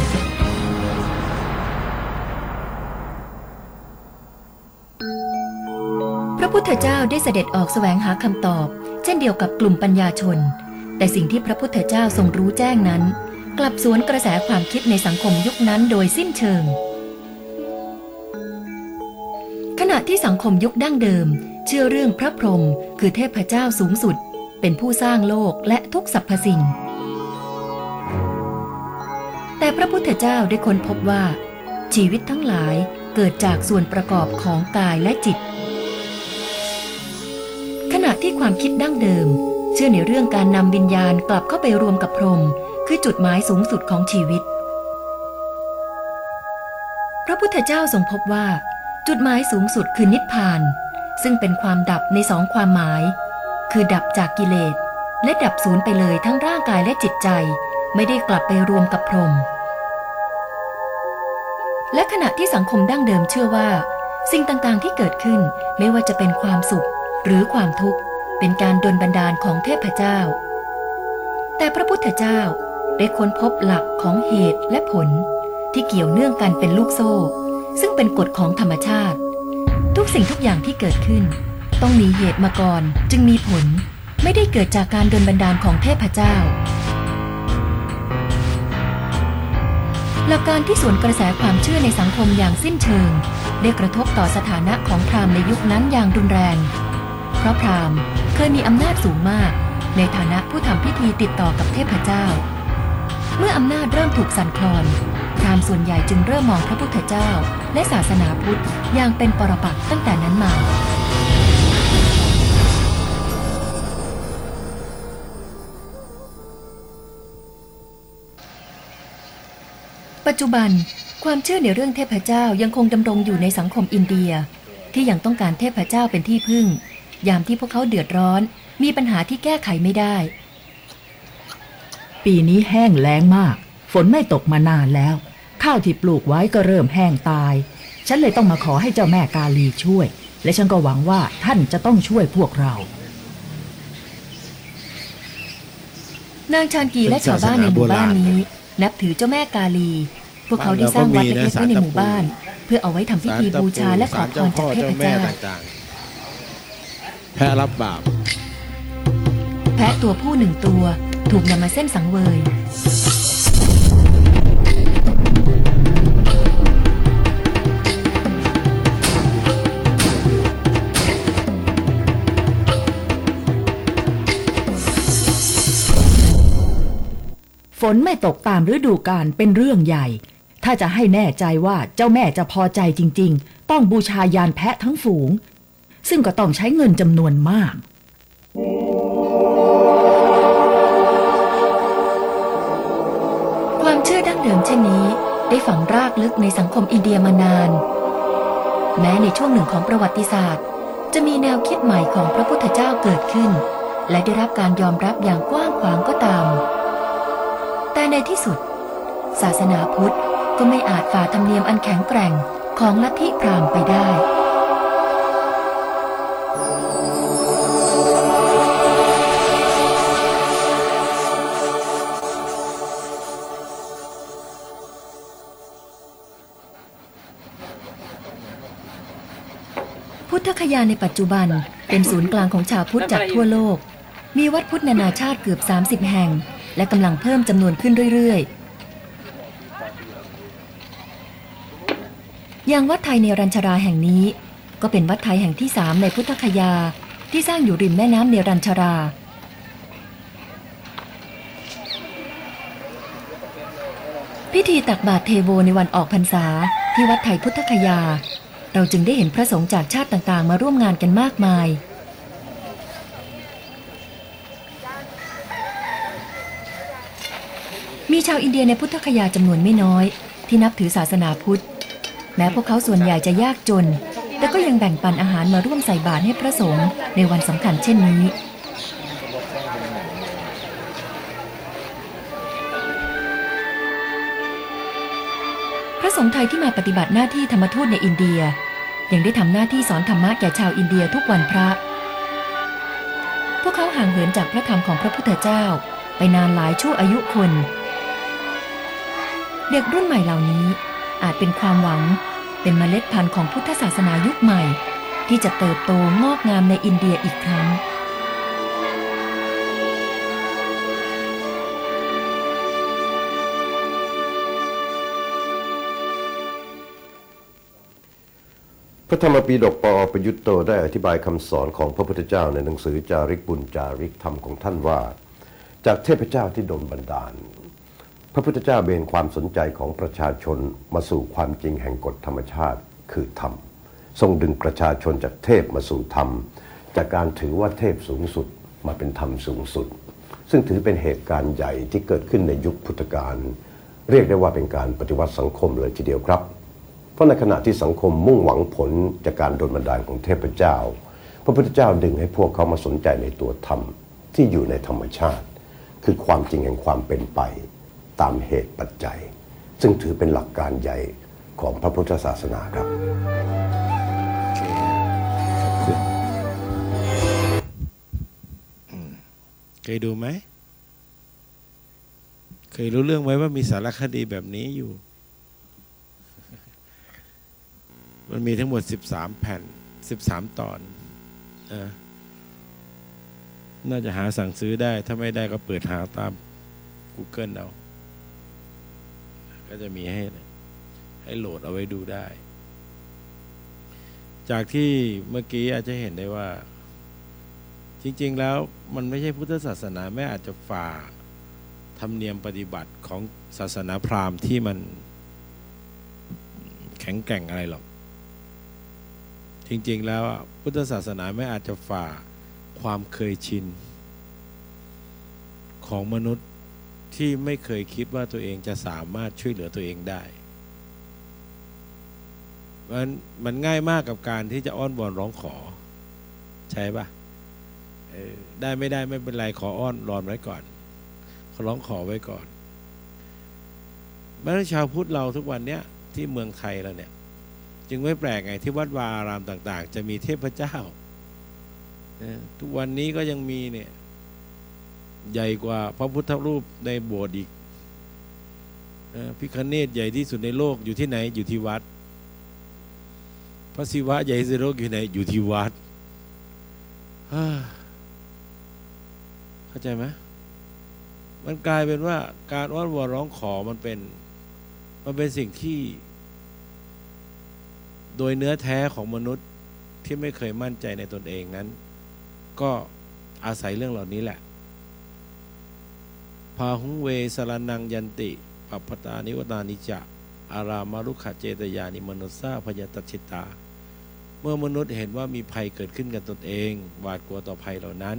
พระพุทธเจ้าได้เสด็จออกแสวงหาคำตอบ เช่นเดียวกับกลุ่มปัญญาชน แต่สิ่งที่พระพุทธเจ้าทรงรู้แจ้งนั้น กลับสวนกระแสความคิดในสังคมยุคนั้นโดยสิ้นเชิง ที่สังคมยุคดั้งเดิม เชื่อเรื่องพระพรหมคือเทพเจ้าสูงสุด เป็นผู้สร้างโลกและทุกสรรพสิ่ง แต่พระพุทธเจ้าได้ค้นพบว่า ชีวิตทั้งหลายเกิดจากส่วนประกอบของกายและจิต ขณะที่ความคิดดั้งเดิม เชื่อในเรื่องการนำวิญญาณกลับเข้าไปรวมกับพรหมคือจุดหมายสูงสุดของชีวิต พระพุทธเจ้าทรงพบว่า จุดหมายสูงสุดคือนิพพาน ซึ่งเป็นความดับในสองความหมาย คือดับจากกิเลส และดับสูญไปเลยทั้งร่างกายและจิตใจ ไม่ได้กลับไปรวมกับพรหมและขณะที่สังคมดั้งเดิมเชื่อว่า สิ่งต่างๆที่เกิดขึ้นไม่ว่าจะเป็นความสุข หรือความทุกข์ เป็นการดลบันดาลของเทพเจ้า แต่พระพุทธเจ้าได้ค้นพบหลักของเหตุและผลที่เกี่ยวเนื่องกันเป็นลูกโซ่ ซึ่งเป็นกฎของธรรมชาติ ทุกสิ่งทุกอย่างที่เกิดขึ้น ต้องมีเหตุมาก่อนจึงมีผล ไม่ได้เกิดจากการดลบันดาลของเทพเจ้า หลักการที่สวนกระแสความเชื่อในสังคมอย่างสิ้นเชิง ได้กระทบต่อสถานะของพราหมณ์ในยุคนั้นอย่างรุนแรง เพราะพราหมณ์เคยมีอำนาจสูงมาก ในฐานะผู้ทำพิธีติดต่อกับเทพเจ้า เมื่ออำนาจเริ่มถูกสั่นคลอน พราหมณ์ส่วนใหญ่จึงเริ่มมองพระพุทธเจ้า และศาสนาพุทธอย่างเป็นปรปักษ์ตั้งแต่นั้นมาปัจจุบันความเชื่อในเรื่องเทพเจ้ายังคงดำรงอยู่ในสังคมอินเดีย ที่ยังต้องการเทพเจ้าเป็นที่พึ่ง ยามที่พวกเขาเดือดร้อน มีปัญหาที่แก้ไขไม่ได้ ปีนี้แห้งแล้งมาก ฝนไม่ตกมานานแล้ว ข้าวที่ปลูกไว้ก็เริ่มแห้งตาย ฉันเลยต้องมาขอให้เจ้าแม่กาลีช่วย และฉันก็หวังว่าท่านจะต้องช่วยพวกเรา นางชานกีและชาวบ้านในหมู่บ้านนี้ นับถือเจ้าแม่กาลี พวกเขาได้สร้างวัดเล็กๆไว้ในหมู่บ้าน เพื่อเอาไว้ทำพิธีบูชาและขอพรจากเทพเจ้าต่างๆแพ้รับบาป แพะตัวผู้หนึ่งตัวถูกนำมาเส้นสังเวย ฝนไม่ตกตามฤดูกาลเป็นเรื่องใหญ่ ถ้าจะให้แน่ใจว่าเจ้าแม่จะพอใจจริง ๆ ต้องบูชายานแพะทั้งฝูง ซึ่งก็ต้องใช้เงินจำนวนมาก ความเชื่อดั้งเดิมเช่นนี้ได้ฝังรากลึกในสังคมอินเดียมานาน แม้ในช่วงหนึ่งของประวัติศาสตร์ จะมีแนวคิดใหม่ของพระพุทธเจ้าเกิดขึ้น และได้รับการยอมรับอย่างกว้างขวางก็ตาม แต่ในที่สุด ศาสนาพุทธก็ไม่อาจฝ่าธรรมเนียมอันแข็งแกร่งของลัทธิพราหมณ์ไปได้พุทธคยาในปัจจุบันเป็นศูนย์กลางของชาวพุทธจากทั่วโลก มีวัดพุทธนานาชาติเกือบ 30 แห่ง และกำลังเพิ่มจำนวนขึ้นเรื่อยๆ อย่างวัดไทยในรัญชราแห่งนี้ ก็เป็นวัดไทยแห่งที่สามในพุทธคยาที่สร้างอยู่ริมแม่น้ำเนรัญชรา พิธีตักบาตรเทโวในวันออกพรรษาที่วัดไทยพุทธคยา เราจึงได้เห็นพระสงฆ์จากชาติต่างๆ มาร่วมงานกันมากมาย มีชาวอินเดียในพุทธคยาจำนวนไม่น้อย ที่นับถือศาสนาพุทธ แม้พวกเขาส่วนใหญ่จะยากจน แต่ก็ยังแบ่งปันอาหารมาร่วมใส่บาตรให้พระสงฆ์ในวันสำคัญเช่นนี้พระสงฆ์ไทยที่มาปฏิบัติหน้าที่ธรรมทูตในอินเดีย ยังได้ทำหน้าที่สอนธรรมะแก่ชาวอินเดียทุกวันพระ พวกเขาห่างเหินจากพระธรรมของพระพุทธเจ้า ไปนานหลายชั่วอายุคน เด็กรุ่นใหม่เหล่านี้ อาจเป็นความหวัง เป็นเมล็ดพันธุ์ของพุทธศาสนายุคใหม่ ที่จะเติบโตงอกงามในอินเดียอีกครั้งพระธรรมปีดกปอประยุตโตได้อธิบายคำสอนของพระพุทธเจ้าในหนังสือจาริกบุญจาริกธรรมของท่านว่า จากเทพเจ้าที่ดลบันดาล พระพุทธเจ้าเบนความสนใจของประชาชนมาสู่ความจริงแห่งกฎธรรมชาติคือธรรม ทรงดึงประชาชนจากเทพมาสู่ธรรม จากการถือว่าเทพสูงสุดมาเป็นธรรมสูงสุด ซึ่งถือเป็นเหตุการณ์ใหญ่ที่เกิดขึ้นในยุคพุทธกาลเรียกได้ว่าเป็นการปฏิวัติสังคมเลยทีเดียวครับ เพราะในขณะที่สังคมมุ่งหวังผลจากการโดนบันดาลของเทพเจ้า พระพุทธเจ้าดึงให้พวกเขามาสนใจในตัวธรรมที่อยู่ในธรรมชาติ คือความจริงแห่งความเป็นไป ตามเหตุปัจจัย ซึ่งถือเป็นหลักการใหญ่ของพระพุทธศาสนาครับ เคยดูไหม เคยรู้เรื่องไหมว่ามีสารคดีแบบนี้อยู่ มันมีทั้งหมด 13 แผ่น 13 ตอนนะน่าจะหาสั่งซื้อได้ ถ้าไม่ได้ก็เปิดหาตาม Google เอา ก็จะมีให้ให้โหลดเอาไว้ดูได้ จากที่เมื่อกี้อาจจะเห็นได้ว่า จริง ๆ แล้วมันไม่ใช่พุทธศาสนาไม่อาจจะฝ่าธรรมเนียมปฏิบัติของศาสนาพราหมณ์ที่มันแข็งแกร่งอะไรหรอก จริง ๆ แล้วพุทธศาสนาไม่อาจจะฝ่าความเคยชินของมนุษย์ ที่ไม่เคยคิดว่าตัวเองจะสามารถช่วยเหลือตัวเองได้เวมันมันง่ายมากกับการที่จะอ้อนวอนร้องขอ ใช่ปะได้ไม่ได้ไม่เป็นไรขออ้อนรอนไว้ก่อน ขอร้องขอไว้ก่อนแม้ชาวพุทธเราทุกวันเนี้ยที่เมืองไทยเราเนี่ย จึงไม่แปลกไงที่วัดวาอารามต่าง ๆ จะมีเทพเจ้าทุกวันนี้ก็ยังมีเนี่ย ใหญ่กว่าพระพุทธรูปในโบสถ์อีกพิคเนตใหญ่ที่สุดในโลกอยู่ที่ไหนอยู่ที่วัด พระศิวะใหญ่ที่สุดในโลกอยู่ไหนอยู่ที่วัดเข้าใจไหมมันกลายเป็นว่าการอ้อนวอนร้องขอมันเป็น มันเป็นสิ่งที่ โดยเนื้อแท้ของมนุษย์ที่ไม่เคยมั่นใจในตนเองนั้น ก็อาศัยเรื่องเหล่านี้แหละาหุงเวสรนังยันติปัปตานิวตานิจะอารามารุขเจตยานิมนุษสาพยาตชิตา เมื่อมนุษย์เห็นว่ามีภัยเกิดขึ้นกับตนเอง หวาดกลัวต่อภัยเหล่านั้น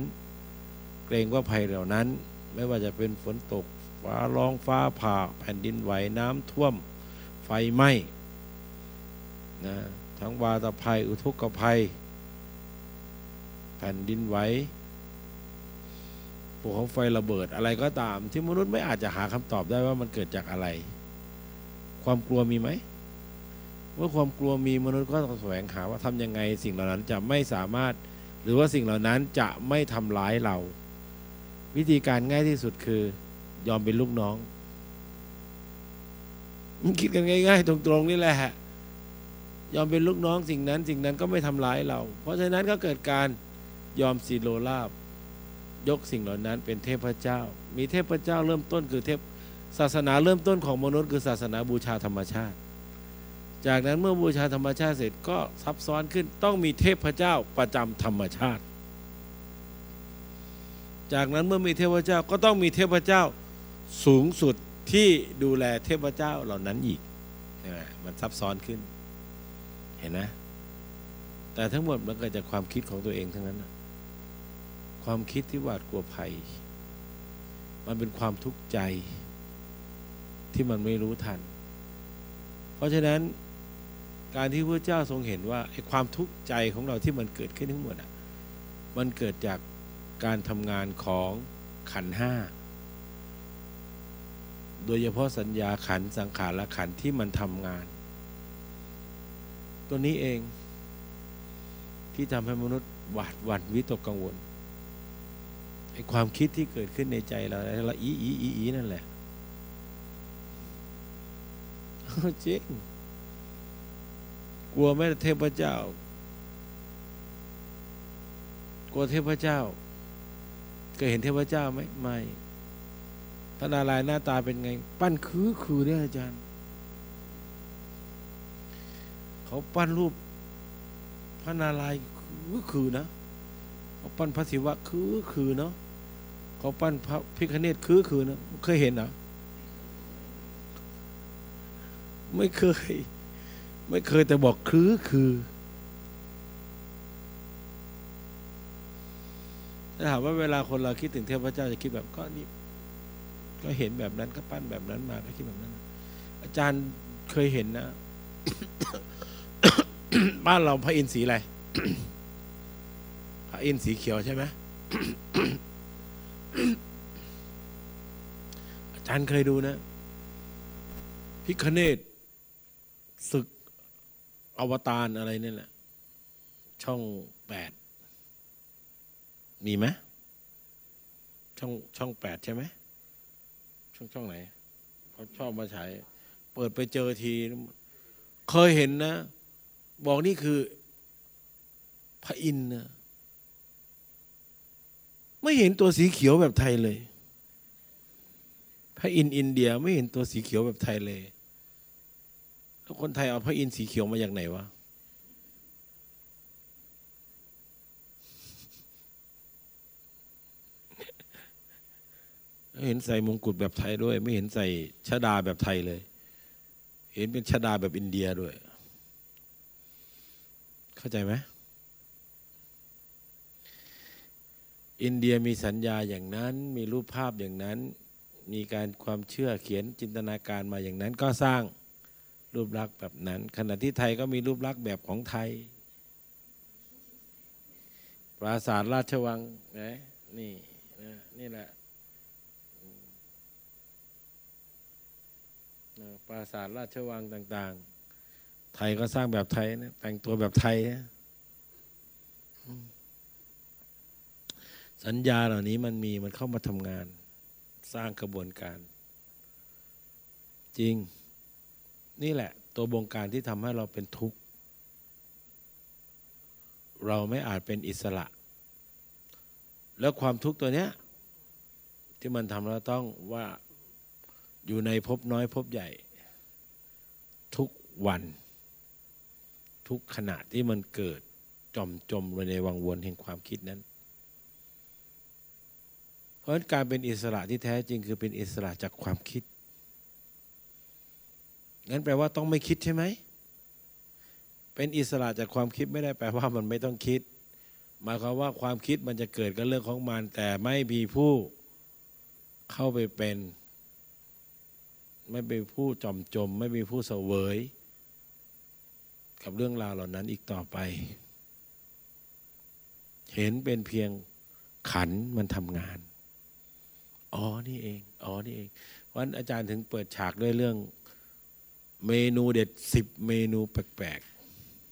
เกรงว่าภัยเหล่านั้น ไม่ว่าจะเป็นฝนตกฟ้าร้องฟ้าผ่าแผ่นดินไหวน้ำท่วมไฟไหม้นะทั้งวาตภัย อุทกภัย แผ่นดินไหว ภูเขาไฟระเบิดอะไรก็ตาม ที่มนุษย์ไม่อาจจะหาคำตอบได้ว่ามันเกิดจากอะไร ความกลัวมีไหม เมื่อความกลัวมีมนุษย์ก็ต้องแสวงหาว่าทำยังไง สิ่งเหล่านั้นจะไม่สามารถ หรือว่าสิ่งเหล่านั้นจะไม่ทำร้ายเรา วิธีการง่ายที่สุดคือยอมเป็นลูกน้องมันคิดกันง่าย ๆ ตรงๆนี่แหละยอมเป็นลูกน้องสิ่งนั้น สิ่งนั้นก็ไม่ทำร้ายเรา เพราะฉะนั้นก็เกิดการยอมสีโลลาบ ยกสิ่งเหล่านั้นเป็นเทพเจ้า มีเทพเจ้าเริ่มต้นคือเทพศาสนาเริ่มต้นของมนุษย์คือศาสนาบูชาธรรมชาติ จากนั้นเมื่อบูชาธรรมชาติเสร็จก็ซับซ้อนขึ้นต้องมีเทพเจ้าประจำธรรมชาติ จากนั้นเมื่อมีเทพเจ้าก็ต้องมีเทพเจ้าสูงสุดที่ดูแลเทพเจ้าเหล่านั้นอีกใช่ไหมมันซับซ้อนขึ้น เห็นไหมแต่ทั้งหมดมันเกิดจากความคิดของตัวเองทั้งนั้นนะ ความคิดที่หวาดกลัวภัย มันเป็นความทุกข์ใจที่มันไม่รู้ทัน เพราะฉะนั้นการที่พระเจ้าทรงเห็นว่าไอ้ความทุกข์ใจของเราที่มันเกิดขึ้นทั้งหมดอะมันเกิดจากการทำงานของขันห้า โดยเฉพาะสัญญาขันสังขารและขันที่มันทำงาน ตัวนี้เองที่ทำให้มนุษย์หวาดหวั่นวิตกกังวล ไอ้ความคิดที่เกิดขึ้นในใจเราละอีอีอีอีนั่นแหละจริงกลัวไหมเทพเจ้า กลัวเทพเจ้าเคยเห็นเทพเจ้าไหมไม่พระนารายณ์หน้าตาเป็นไง ปั้นคือคือเนี่ยอาจารย์ เขาปั้นรูป พระนารายณ์คือคือนะเขาปั้นพระศิวะคือคือเนาะ เขาปั้นพระพิคเนตคือคือนะเคยเห็นเหรอไม่เคย ไม่เคยแต่บอกคือคือถ้าถามว่าเวลาคนเราคิดถึงเทพเจ้าจะคิดแบบก็นี่ก็เห็นแบบนั้นก็ปั้นแบบนั้นมาก็คิดแบบนั้น อาจารย์เคยเห็นนะ บ้านเราพระอินทร์สีอะไร พระอินทร์สีเขียวใช่ไหม อาจารย์เคยดูนะ พิคเนตศึกอวตารอะไรนี่แหละ ช่องแปดมีไหมช่องช่องแปดใช่ไหมช่องช่องไหนเขาชอบมาฉายเปิดไปเจอที เคยเห็นนะ บอกนี่คือพระอินทร์นะ ไม่เห็นตัวสีเขียวแบบไทยเลย พระอินอินเดียไม่เห็นตัวสีเขียวแบบไทยเลย แล้วคนไทยเอาพระอินสีเขียวมาจากไหนวะเห็นใส่มงกุฎแบบไทยด้วย ไม่เห็นใส่ชดาแบบไทยเลย เห็นเป็นชดาแบบอินเดียด้วย เข้าใจไหม อินเดียมีสัญญาอย่างนั้น มีรูปภาพอย่างนั้น มีการความเชื่อเขียนจินตนาการมาอย่างนั้น ก็สร้างรูปลักษณ์แบบนั้น ขณะที่ไทยก็มีรูปลักษณ์แบบของไทย ปราสาทราชวังนะนี่นะนี่แหละนะปราสาทราชวังต่าง ๆ ไทยก็สร้างแบบไทยนะแต่งตัวแบบไทยนะอืม สัญญาเหล่านี้มันมีมันเข้ามาทำงาน สร้างกระบวนการ จริง นี่แหละ ตัวบงการที่ทำให้เราเป็นทุกข์ เราไม่อาจเป็นอิสระ แล้วความทุกข์ตัวเนี้ย ที่มันทำเราต้องว่าอยู่ในภพน้อยภพใหญ่ ทุกวัน ทุกขณะที่มันเกิดจมจมลงในวังวนแห่งความคิดนั้น เพราะฉะนั้นการเป็นอิสระที่แท้จริงคือเป็นอิสระจากความคิดงั้นแปลว่าต้องไม่คิดใช่ไหม เป็นอิสระจากความคิดไม่ได้แปลว่ามันไม่ต้องคิด หมายความว่าความคิดมันจะเกิดก็เรื่องของมัน แต่ไม่มีผู้เข้าไปเป็น ไม่เป็นผู้จอมจม ไม่มีผู้เสวย กับเรื่องราวเหล่านั้นอีกต่อไป เห็นเป็นเพียงขันมันทำงาน อ๋อนี่เอง อ๋อนี่เองวันอาจารย์ถึงเปิดฉากด้วยเรื่อง เมนูเด็ดสิบเมนูแปลก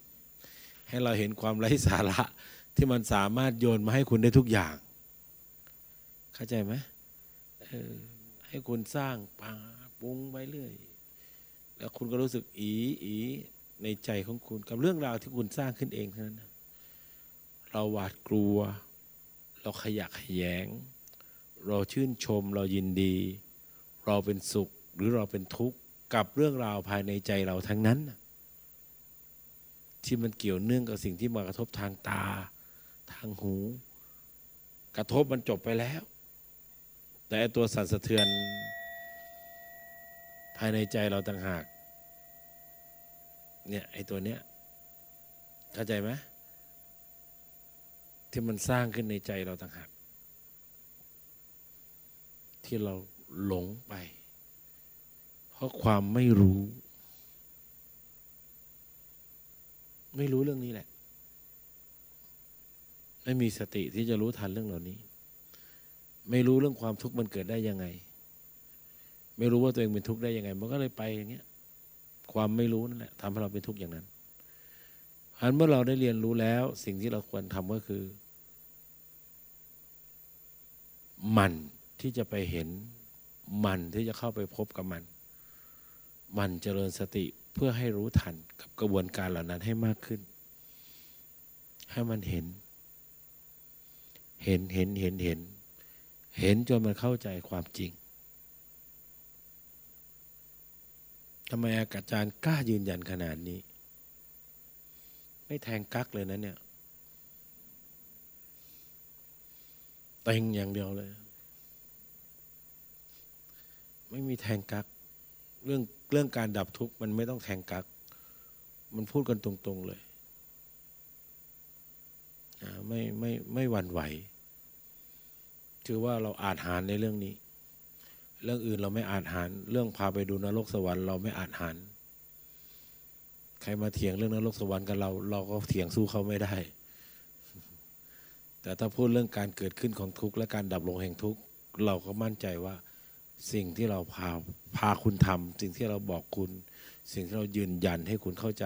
ๆ ให้เราเห็นความไร้สาระที่มันสามารถโยนมาให้คุณได้ทุกอย่าง เข้าใจไหมให้คุณสร้างปาปรุงไปเรื่อย แล้วคุณก็รู้สึกอีอีในใจของคุณกับเรื่องราวที่คุณสร้างขึ้นเองเท่านั้น เราหวาดกลัว เราขยะแขยง เราชื่นชมเรายินดี เราเป็นสุขหรือเราเป็นทุกข์กับเรื่องราวภายในใจเราทั้งนั้น ที่มันเกี่ยวเนื่องกับสิ่งที่มากระทบทางตา ทางหู กระทบมันจบไปแล้ว แต่ไอ้ตัวสั่นสะเทือน ภายในใจเราต่างหากเนี่ยไอ้ตัวเนี้ยเข้าใจไหมที่มันสร้างขึ้นในใจเราต่างหาก ที่เราหลงไป เพราะความไม่รู้ ไม่รู้เรื่องนี้แหละ ไม่มีสติที่จะรู้ทันเรื่องเหล่านี้ ไม่รู้เรื่องความทุกข์มันเกิดได้ยังไง ไม่รู้ว่าตัวเองเป็นทุกข์ได้ยังไง มันก็เลยไปอย่างเงี้ย ความไม่รู้นั่นแหละทำให้เราเป็นทุกข์อย่างนั้นอันเมื่อเราได้เรียนรู้แล้ว สิ่งที่เราควรทำก็คือ มัน ที่จะไปเห็นมันที่จะเข้าไปพบกับมัน มันเจริญสติเพื่อให้รู้ทันกับกระบวนการเหล่านั้นให้มากขึ้น ให้มันเห็น เห็นเห็นเห็นเห็น เห็นจนมันเข้าใจความจริงทำไมอาจารย์กล้ายืนยันขนาดนี้ ไม่แทงกักเลยนะเนี่ยเต็งอย่างเดียวเลย ไม่มีแทงกักเรื่องเรื่องการดับทุกข์มันไม่ต้องแทงกัก มันพูดกันตรง ๆเลยไม่ไม่ไม่หวั่นไหว ถือว่าเราอาจหารในเรื่องนี้ เรื่องอื่นเราไม่อาจหาร เรื่องพาไปดูนรกสวรรค์เราไม่อาจหาร ใครมาเถียงเรื่องนรกสวรรค์กับเรา เราก็เถียงสู้เขาไม่ได้ แต่ถ้าพูดเรื่องการเกิดขึ้นของทุกข์และการดับลงแห่งทุกข์เราก็มั่นใจว่า สิ่งที่เราพาพาคุณทำสิ่งที่เราบอกคุณ สิ่งที่เรายืนยันให้คุณเข้าใจ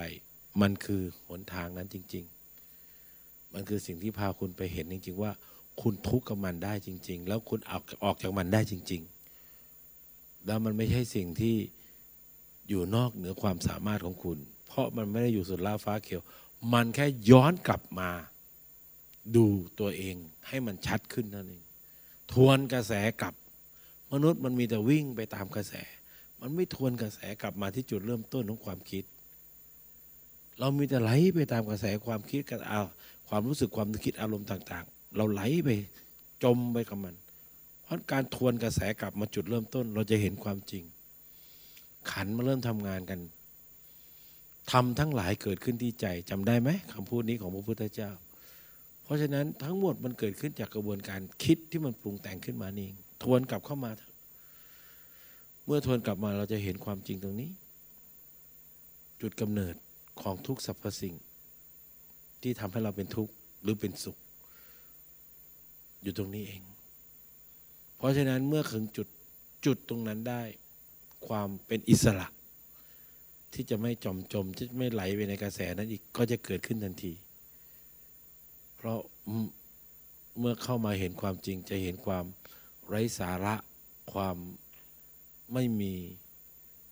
มันคือหนทางนั้นจริง ๆ มันคือสิ่งที่พาคุณไปเห็นจริง ๆ ว่า คุณทุกข์กับมันได้จริง ๆ แล้วคุณออกออกจากมันได้จริง ๆ แล้วมันไม่ใช่สิ่งที่อยู่นอกเหนือความสามารถของคุณ เพราะมันไม่ได้อยู่สุดล่าฟ้าเขียว มันแค่ย้อนกลับมา ดูตัวเองให้มันชัดขึ้นนั่นเองทวนกระแสกลับ มนุษย์มันมีแต่วิ่งไปตามกระแส มันไม่ทวนกระแสกลับมาที่จุดเริ่มต้นของความคิด เรามีแต่ไหลไปตามกระแสความคิดกันเอาความรู้สึกความคิดอารมณ์ต่าง ๆ เราไหลไปจมไปกับมัน เพราะการทวนกระแสกลับมาจุดเริ่มต้น เราจะเห็นความจริง ขันมาเริ่มทำงานกันทำทั้งหลายเกิดขึ้นที่ใจจำได้ไหมคำพูดนี้ของพระพุทธเจ้า เพราะฉะนั้นทั้งหมดมันเกิดขึ้นจากกระบวนการคิดที่มันปรุงแต่งขึ้นมาเอง ทวนกลับเข้ามา เมื่อทวนกลับมาเราจะเห็นความจริงตรงนี้ จุดกำเนิดของทุกสรรพสิ่ง ที่ทำให้เราเป็นทุกข์หรือเป็นสุข อยู่ตรงนี้เอง เพราะฉะนั้นเมื่อถึงจุดจุดตรงนั้นได้ ความเป็นอิสระ ที่จะไม่จมจมที่ไม่ไหลไปในกระแสนั้นอีกก็จะเกิดขึ้นทันที เพราะเมื่อเข้ามาเห็นความจริงจะเห็นความ ไร้สาระความไม่มี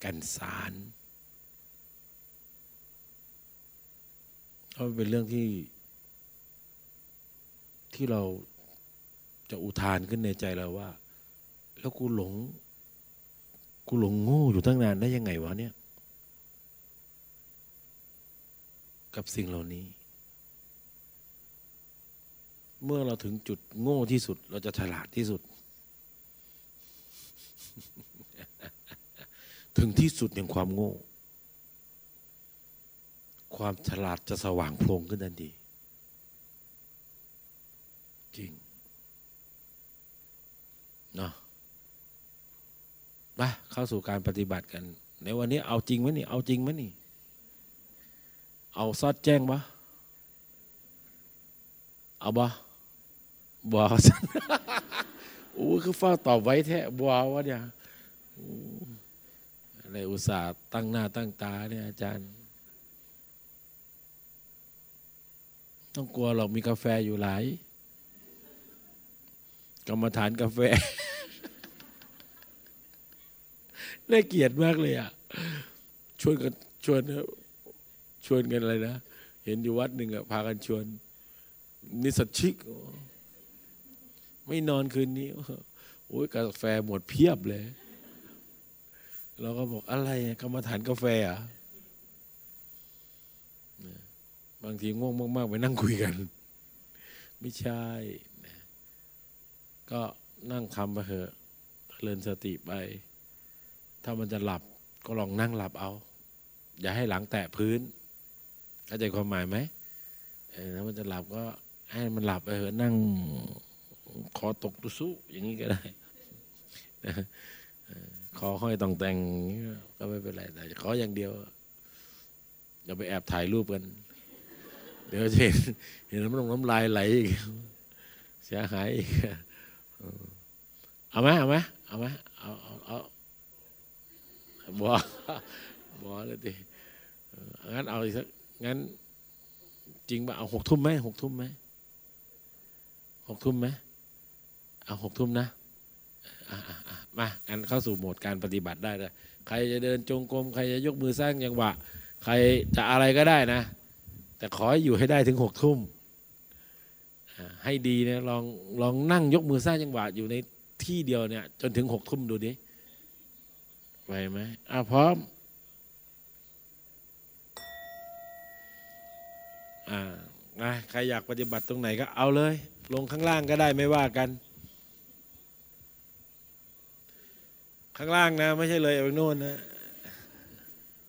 กันสารเพราะเป็นเรื่องที่ ที่เราจะอุทานขึ้นในใจเราว่า แล้วกูหลง กูหลงโง่อยู่ตั้งนานได้ยังไงวะเนี่ย กับสิ่งเหล่านี้ เมื่อเราถึงจุดโง่ที่สุด เราจะฉลาดที่สุด ถึงที่สุดแห่งความโง่ ความฉลาดจะสว่างโพลงขึ้นทันทีจริงเนาะมาเข้าสู่การปฏิบัติกัน ในวันนี้เอาจริงไหมนี่ เอาจริงไหมนี่ เอาซอดแจ้งปะเอาบ่บ่สันโอ้คือฟ้าตอบไว้แท้บ่วะเนี่ย อะไรอุตสาห์ตั้งหน้าตั้งตาเนี่ยอาจารย์ ต้องกลัวหรอกมีกาแฟอยู่หลาย กรรมฐานกาแฟ น่าเกลียดมากเลยอะชวนกันชวนชวนกันอะไรนะ เห็นอยู่วัดหนึ่งอะพากันชวน นิสชิก ไม่นอนคืนนี้โอ้ยกาแฟหมดเพียบเลย เราก็บอกอะไรกรรมฐานกาแฟอะบางทีง่วงมาก ๆ ไปนั่งคุยกัน ไม่ใช่นะก็นั่งทำไปเถอะเริญสติไป ถ้ามันจะหลับก็ลองนั่งหลับเอา อย่าให้หลังแตะพื้นเข้าใจความหมายไหมเออถ้ามันจะหลับก็ให้มันหลับไปเถอะนั่งคอตกตุสุอย่างนี้ก็ได้นะ คอห้อยต้องแต่งก็ไม่เป็นไรแต่ขออย่างเดียวอย่าไปแอบถ่ายรูปกัน เดี๋ยวจะเห็นเห็นน้ำลงน้ำลายไหลอีกเสียหายอีกเอาไหมเอาไหมเอาไหมเอาเอาเอาบัวบัวเลยดิงั้นเอาอีกสักงั้น จริงป่ะเอาหกทุ่มไหมหกทุ่มไหมหกทุ่มไหมเอาหกทุ่มนะอ่า มางั้นเข้าสู่โหมดการปฏิบัติได้เลยใครจะเดินจงกรมใครจะยกมือสร้างยังหวะ ใครจะอะไรก็ได้นะ แต่ขอให้อยู่ให้ได้ถึงหกทุ่มให้ดีนะลองลองนั่งยกมือสร้างจังหวะอยู่ในที่เดียวเนี่ยจนถึงหกทุ่มดูดิไหวไหมอะพร้อมอ่านะใครอยากปฏิบัติตรงไหนก็เอาเลย ลงข้างล่างก็ได้ไม่ว่ากัน ข้างล่างนะ ไม่ใช่เลยเอาไปโน่นนะ